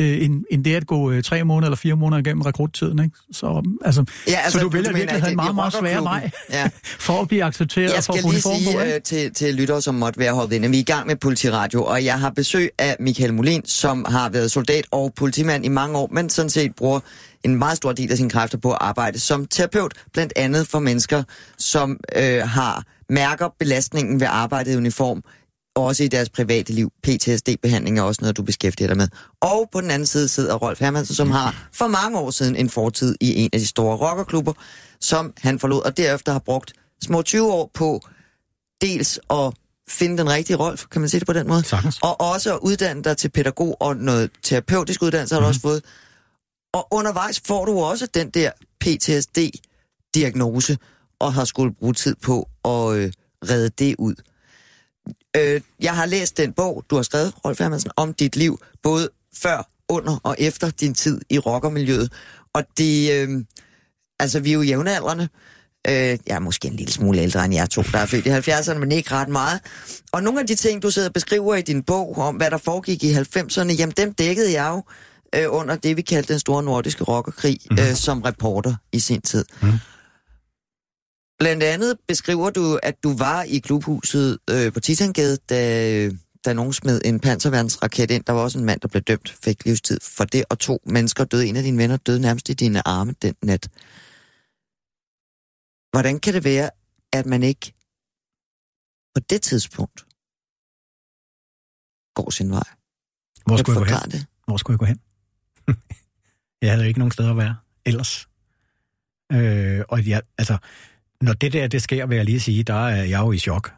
øh, end, end det at gå øh, tre måneder eller fire måneder igennem rekruttiden. Ikke? Så, altså, Ja, så du vælger virkelig at en meget, meget svær vej Ja. (laughs) for at blive accepteret Jeg og for skal at få lige uniform på. sige øh, til, til lyttere, som måtte være hoppet ind, at vi er i gang med Politiradio, og jeg har besøg af Michael Molin, som har været soldat og politimand i mange år, men sådan set bruger en meget stor del af sine kræfter på at arbejde som terapeut, blandt andet for mennesker, som øh, har mærker belastningen ved arbejdet i uniform, også i deres private liv. PTSD-behandling er også noget, du beskæftiger dig med. Og på den anden side sidder Rolf Hermansen, som har for mange år siden en fortid i en af de store rockerklubber, som han forlod, og derefter har brugt små 20 år på dels at finde den rigtige Rolf, kan man sige det på den måde? Sagtens. Og også at uddanne dig til pædagog og noget terapeutisk uddannelse har du også fået. Og undervejs får du også den der PTSD-diagnose, og har skulle bruge tid på at øh, redde det ud. Øh, jeg har læst den bog, du har skrevet, Rolf Hermansen, om dit liv, både før, under og efter din tid i rockermiljøet. Og det, øh, altså vi er jo jævnaldrende. Øh, jeg er måske en lille smule ældre end jer to, der er født i 70'erne, men ikke ret meget. Og nogle af de ting, du sidder og beskriver i din bog om, hvad der foregik i 90'erne, jamen dem dækkede jeg jo øh, under det, vi kaldte den store nordiske rockerkrig, mm. øh, som reporter i sin tid. Mhm. Blandt andet beskriver du, at du var i klubhuset øh, på Titangade, da, da nogen smed en panserværnsraket ind. Der var også en mand, der blev dømt, fik livstid for det, og to mennesker døde. En af dine venner døde nærmest i dine arme den nat. Hvordan kan det være, at man ikke på det tidspunkt går sin vej? Hvor skulle du jeg gå hen? det? Hvor skulle jeg gå hen? (laughs) jeg havde jo ikke nogen steder at være ellers. Øh, og jeg, altså, når det der, det sker, vil jeg lige sige, der er jeg jo i chok.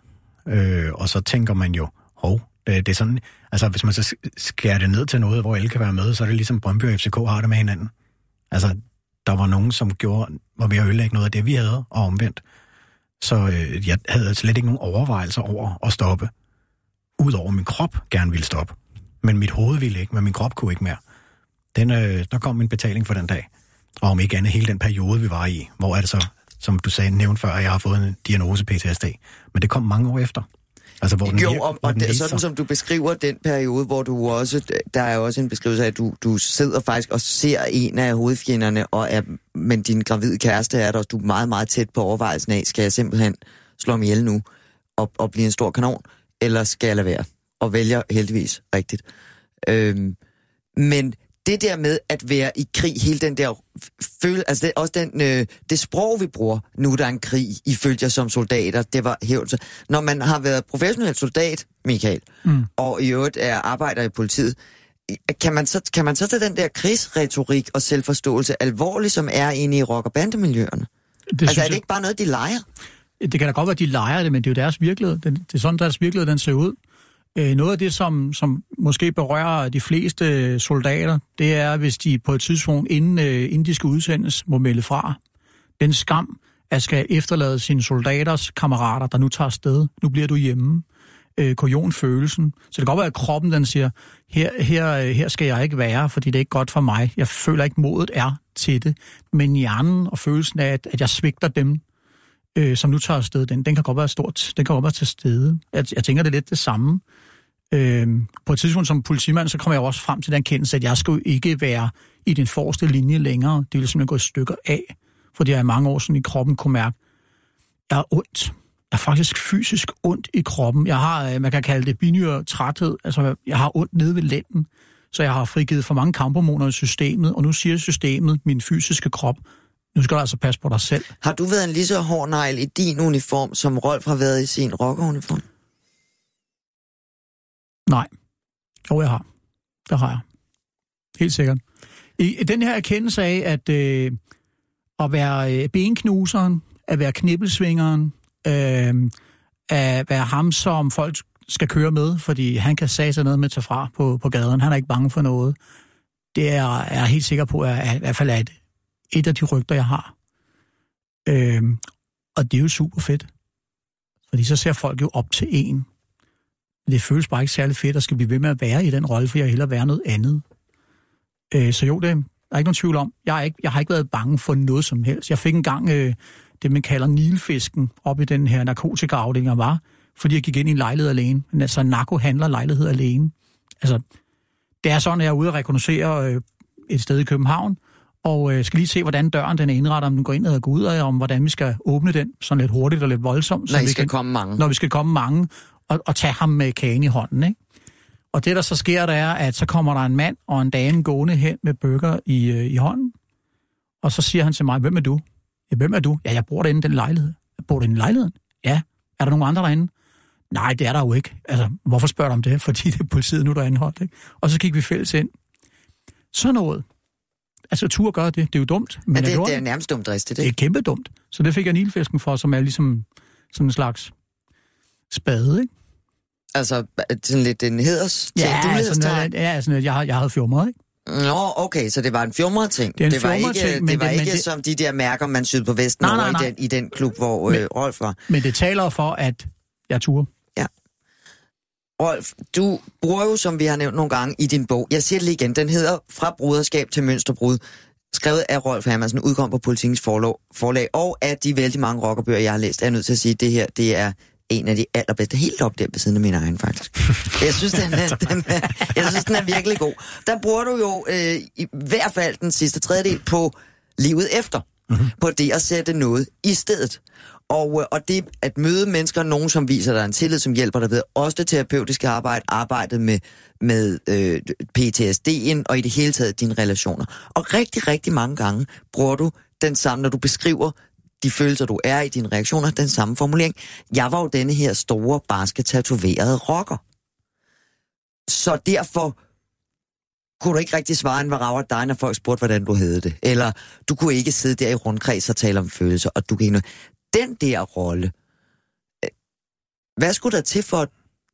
Øh, og så tænker man jo, hov, det, det er sådan, altså hvis man så skærer det ned til noget, hvor alle kan være med, så er det ligesom Brøndby og FCK har det med hinanden. Altså, der var nogen, som gjorde, var ved at ødelægge noget af det, vi havde, og omvendt. Så øh, jeg havde slet ikke nogen overvejelser over at stoppe. Udover min krop gerne ville stoppe. Men mit hoved ville ikke, men min krop kunne ikke mere. Den, øh, der kom en betaling for den dag. Og om ikke andet hele den periode, vi var i. Hvor altså som du sagde, nævnt før, at jeg har fået en diagnose PTSD. Men det kom mange år efter. Altså, hvor den Jo, og, og den det, sådan som du beskriver den periode, hvor du også, der er også en beskrivelse af, at du, du sidder faktisk og ser en af hovedfjenderne, og er, men din gravide kæreste er der, og du er meget, meget tæt på overvejelsen af, skal jeg simpelthen slå mig ihjel nu og, og blive en stor kanon, eller skal jeg lade være? Og vælger heldigvis rigtigt. Øhm, men det der med at være i krig, hele den der føle, altså det, også den, øh, det sprog, vi bruger, nu er der en krig, I følger jer som soldater, det var hævelse. Når man har været professionel soldat, Michael, mm. og i øvrigt er arbejder i politiet, kan man, så, kan man så tage den der krigsretorik og selvforståelse alvorligt, som er inde i rock- og bandemiljøerne? Det altså er jeg- det ikke bare noget, de leger? Det kan da godt være, at de leger det, men det er jo deres virkelighed. Det er sådan, deres virkelighed den ser ud. Øh, noget af det, som, som måske berører de fleste soldater, det er, hvis de på et tidspunkt, inden, øh, inden de skal udsendes, må melde fra. Den skam, at skal efterlade sine soldaters kammerater, der nu tager sted. Nu bliver du hjemme. Øh, følelsen. Så det kan godt være, at kroppen den siger, her, her, her skal jeg ikke være, fordi det er ikke godt for mig. Jeg føler ikke, modet er til det. Men hjernen og følelsen af, at, at jeg svigter dem, øh, som nu tager afsted, den, den kan godt være stort. Den kan godt være til stede. Jeg, jeg tænker, det er lidt det samme. Øh, Øhm, på et tidspunkt som politimand, så kommer jeg også frem til den kendelse, at jeg skulle ikke være i den forreste linje længere. Det vil simpelthen gå i stykker af, fordi jeg i mange år sådan i kroppen kunne mærke, jeg er ondt. Jeg er faktisk fysisk ondt i kroppen. Jeg har, øh, man kan kalde det binyr træthed. Altså, jeg har ondt nede ved lænden. Så jeg har frigivet for mange kamphormoner i systemet, og nu siger systemet, min fysiske krop, nu skal du altså passe på dig selv. Har du været en lige så hård negl i din uniform, som Rolf har været i sin rockeruniform? Nej. Jo, jeg har. Det har jeg. Helt sikkert. I, den her erkendelse af, at øh, at være øh, benknuseren, at være knibbelsvingeren, øh, at være ham, som folk skal køre med, fordi han kan sige sig noget med tage fra på, på gaden. Han er ikke bange for noget. Det er er jeg helt sikker på, at, at i hvert fald er et, et af de rygter, jeg har. Øh, og det er jo super fedt. Fordi så ser folk jo op til en. Det føles bare ikke særlig fedt at skal blive ved med at være i den rolle, for jeg vil hellere være noget andet. Øh, så jo, det er der er ikke nogen tvivl om. Jeg, er ikke, jeg har ikke været bange for noget som helst. Jeg fik engang øh, det, man kalder nilfisken, op i den her narkotikaafdeling, jeg var, fordi jeg gik ind i en lejlighed alene. Men altså, narko handler lejlighed alene. Altså, det er sådan, at jeg er ude og rekognosere øh, et sted i København, og øh, skal lige se, hvordan døren den er indrettet, om den går ind og går ud, og om hvordan vi skal åbne den, sådan lidt hurtigt og lidt voldsomt. Når I vi skal kan, komme mange. når vi skal komme mange, og, og tage ham med kagen i hånden, ikke? Og det, der så sker, der er, at så kommer der en mand og en dame gående hen med bøger i, øh, i hånden, og så siger han til mig, hvem er du? Ja, hvem er du? Ja, jeg bor derinde i den lejlighed. Jeg bor derinde i lejligheden? Ja. Er der nogen andre derinde? Nej, det er der jo ikke. Altså, hvorfor spørger du om det? (laughs) Fordi det er politiet nu, der er anholdt, ikke? Og så gik vi fælles ind. Sådan noget. Altså, tur gør det. Det er jo dumt. Men jeg det, det er nærmest dumt dristigt, det er ikke? kæmpe dumt. Så det fik jeg nilfisken for, som er ligesom sådan en slags spade, ikke? Altså, sådan lidt en heders. Ja, du sådan, hederstegn. noget, ja, sådan, noget, jeg, jeg havde fjumret, ikke? Nå, okay, så det var en fjumret ting. Det det var ikke, ting, men det var det- ikke det- som de der mærker, man syede på vesten Nej, nej, nej. I, den, i den klub, hvor Men- øh, Rolf var. Men det taler for, at jeg turde. Rolf, du bruger jo, som vi har nævnt nogle gange i din bog, jeg siger det lige igen, den hedder Fra bruderskab til mønsterbrud, skrevet af Rolf Hermansen, udkom på Politikens forlag, forlag og af de vældig mange rockerbøger, jeg har læst, er jeg nødt til at sige, det her, det er en af de allerbedste. Helt op der ved siden af min egen, faktisk. Jeg synes, den er, (laughs) den er, jeg synes, den er virkelig god. Der bruger du jo øh, i hvert fald den sidste tredjedel på livet efter. Mm-hmm. På det at sætte noget i stedet. Og, øh, og det at møde mennesker, nogen som viser dig en tillid, som hjælper dig ved også det terapeutiske arbejde, arbejdet med, med øh, PTSD'en og i det hele taget dine relationer. Og rigtig, rigtig mange gange bruger du den samme, når du beskriver de følelser, du er i, dine reaktioner, den samme formulering. Jeg var jo denne her store, barske, tatoverede rocker. Så derfor kunne du ikke rigtig svare en hvad rager dig, når folk spurgte, hvordan du havde det. Eller du kunne ikke sidde der i rundkreds og tale om følelser, og du kan ikke Den der rolle, øh, hvad skulle der til for,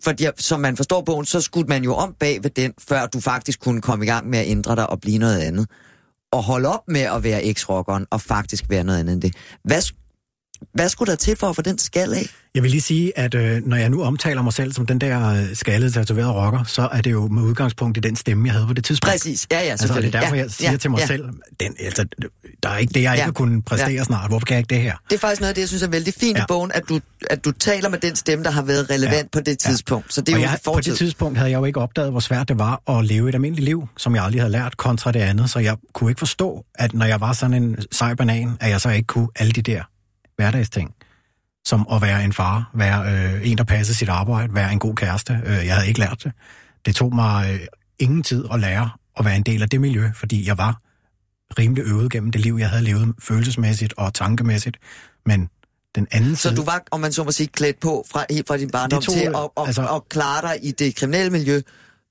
for som man forstår bogen, så skulle man jo om bag ved den, før du faktisk kunne komme i gang med at ændre dig og blive noget andet at holde op med at være eks-rockeren og faktisk være noget andet end det. Hvad, hvad skulle der til for at få den skal af? Jeg vil lige sige, at øh, når jeg nu omtaler mig selv som den der øh, skaldede, tatoverede rocker, så er det jo med udgangspunkt i den stemme, jeg havde på det tidspunkt. Præcis, ja, ja, Altså, det er derfor, ja, jeg siger ja, til mig ja. selv, den, altså, der er ikke det, jeg ja, ikke kunne præstere ja. snart. Hvorfor kan jeg ikke det her? Det er faktisk noget af det, jeg synes er vældig fint ja. i bogen, at du, at du taler med den stemme, der har været relevant ja. på det tidspunkt. Ja. Så det er og jo jeg, fortid. På det tidspunkt havde jeg jo ikke opdaget, hvor svært det var at leve et almindeligt liv, som jeg aldrig havde lært, kontra det andet. Så jeg kunne ikke forstå, at når jeg var sådan en sej banan, at jeg så ikke kunne alle de der hverdagsting som at være en far, være øh, en, der passede sit arbejde, være en god kæreste. Øh, jeg havde ikke lært det. Det tog mig øh, ingen tid at lære at være en del af det miljø, fordi jeg var rimelig øvet gennem det liv, jeg havde levet følelsesmæssigt og tankemæssigt. Men den anden Så side, du var, om man så må sige, klædt på fra, helt fra din barndom tog, til at, at, altså- at klare dig i det kriminelle miljø,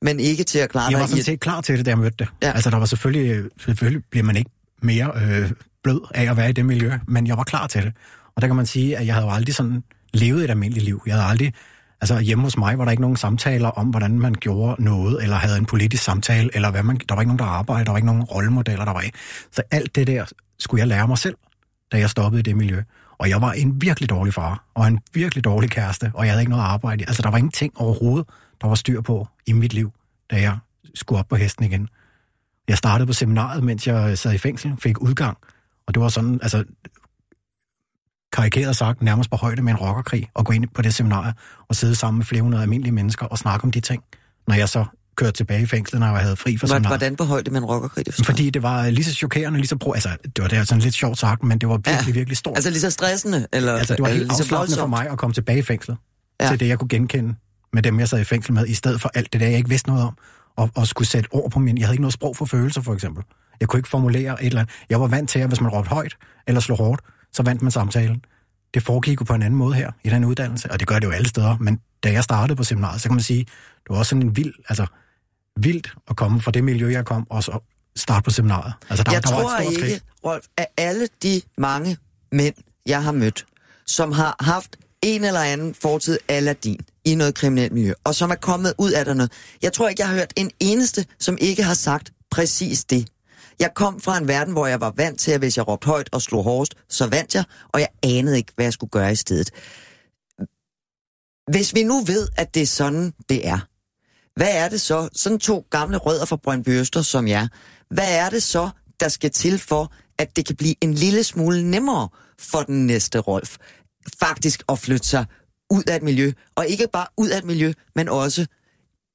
men ikke til at klare jeg var dig i... sådan et- set klar til det, da jeg mødte det. Ja. Altså, der var selvfølgelig, selvfølgelig bliver man ikke mere øh, blød af at være i det miljø, men jeg var klar til det. Og der kan man sige, at jeg havde jo aldrig sådan levet et almindeligt liv. Jeg havde aldrig, altså hjemme hos mig var der ikke nogen samtaler om, hvordan man gjorde noget, eller havde en politisk samtale, eller hvad man, der var ikke nogen, der arbejdede, der var ikke nogen rollemodeller, der var ikke. Så alt det der skulle jeg lære mig selv, da jeg stoppede i det miljø. Og jeg var en virkelig dårlig far, og en virkelig dårlig kæreste, og jeg havde ikke noget arbejde. Altså, der var ingenting overhovedet, der var styr på i mit liv, da jeg skulle op på hesten igen. Jeg startede på seminaret, mens jeg sad i fængsel, fik udgang, og det var sådan, altså, karikeret sagt, nærmest på højde med en rockerkrig, og gå ind på det seminar og sidde sammen med flere hundrede almindelige mennesker og snakke om de ting, når jeg så kørte tilbage i fængslet, når jeg havde fri fra seminaret. Hvordan på højde med en rockerkrig? det? Fordi det var lige så chokerende, lige så pro... Altså, det var det er sådan lidt sjovt sagt, men det var virkelig, ja. virkelig stort. Altså lige så stressende? Eller, Altså, det var helt afslappende for mig at komme tilbage i fængslet. Ja. Til det, jeg kunne genkende med dem, jeg sad i fængsel med, i stedet for alt det der, jeg ikke vidste noget om. Og, og skulle sætte ord på min... Jeg havde ikke noget sprog for følelser, for eksempel. Jeg kunne ikke formulere et eller andet. Jeg var vant til, at hvis man råbte højt eller slog hårdt, så vandt man samtalen. Det foregik jo på en anden måde her, i den uddannelse, og det gør det jo alle steder. Men da jeg startede på seminaret, så kan man sige, det var også sådan en vild, altså vildt at komme fra det miljø, jeg kom, og så starte på seminaret. Altså, der, jeg der var tror et stort ikke, skridt. Rolf, at alle de mange mænd, jeg har mødt, som har haft en eller anden fortid eller din i noget kriminelt miljø, og som er kommet ud af der noget. Jeg tror ikke, jeg har hørt en eneste, som ikke har sagt præcis det. Jeg kom fra en verden, hvor jeg var vant til, at hvis jeg råbte højt og slog hårdest, så vandt jeg, og jeg anede ikke, hvad jeg skulle gøre i stedet. Hvis vi nu ved, at det er sådan, det er, hvad er det så, sådan to gamle rødder fra Brøndby Øster som jeg, hvad er det så, der skal til for, at det kan blive en lille smule nemmere for den næste Rolf, faktisk at flytte sig ud af et miljø, og ikke bare ud af et miljø, men også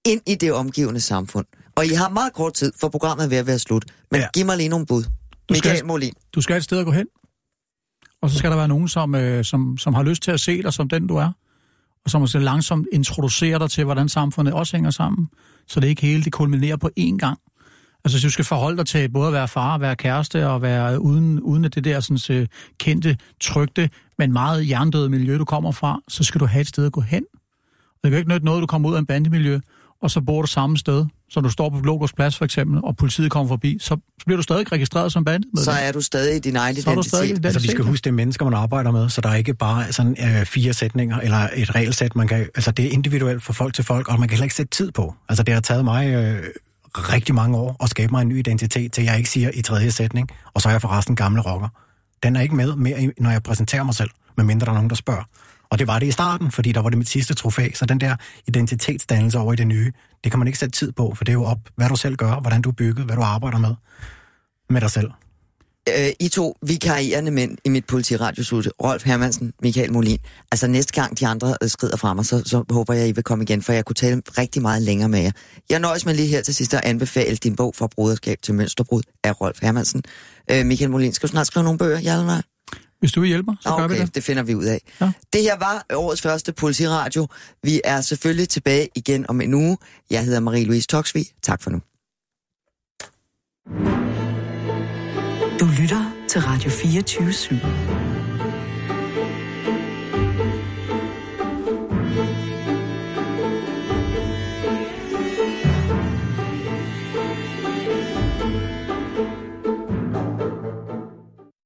ind i det omgivende samfund. Og I har meget kort tid, for programmet er ved at være slut. Men ja. Giv mig lige nogle bud. skal- Michael Molin. Du skal et sted at gå hen, og så skal der være nogen, som, øh, som, som har lyst til at se dig som den, du er, og som så langsomt introducerer dig til, hvordan samfundet også hænger sammen, så det ikke hele det kulminerer på én gang. Altså, så du skal forholde dig til både at være far, være kæreste og være uden, uden at det der sådan, øh, kendte, trygte, men meget jerndøde miljø, du kommer fra, så skal du have et sted at gå hen. Det kan jo ikke nytte noget, du kommer ud af en bandemiljø, og så bor du samme sted, så du står på Logos Plads for eksempel, og politiet kommer forbi, så bliver du stadig registreret som bandemedlem. Så er du stadig i din egen Så er du identitet. den Altså, vi skal huske, det er mennesker, man arbejder med, så der er ikke bare sådan øh, fire sætninger eller et regelsæt. Man kan, altså, det er individuelt fra folk til folk, og man kan heller ikke sætte tid på. Altså, det har taget mig øh, rigtig mange år at skabe mig en ny identitet, til jeg ikke siger i tredje sætning, og så er jeg forresten gamle rocker. Den er ikke med mere, når jeg præsenterer mig selv, medmindre der er nogen, der spørger. Og det var det i starten, fordi der var det mit sidste trofæ, så den der identitetsdannelse over i det nye, det kan man ikke sætte tid på, for det er jo op, hvad du selv gør, hvordan du er bygget, hvad du arbejder med med dig selv. øh, I to vikarierende mænd i mit politiradiosud, Rolf Hermansen, Michael Molin. Altså næste gang de andre øh, skrider fra mig, så, så håber jeg, I vil komme igen, for jeg kunne tale rigtig meget længere med jer. Jeg nøjes med lige her til sidst at anbefale din bog fra Broderskab til Mønsterbrud af Rolf Hermansen. Øh, Michael Molin, skal du snart skrive nogle bøger, ja eller nej? Hvis du vil hjælpe mig, så Ah, gør vi okay, det. det finder vi ud af. Ja. Det her var årets første politiradio. Vi er selvfølgelig tilbage igen om en uge. Jeg hedder Marie-Louise Toksvig. Tak for nu. Du lytter til Radio 24 /7.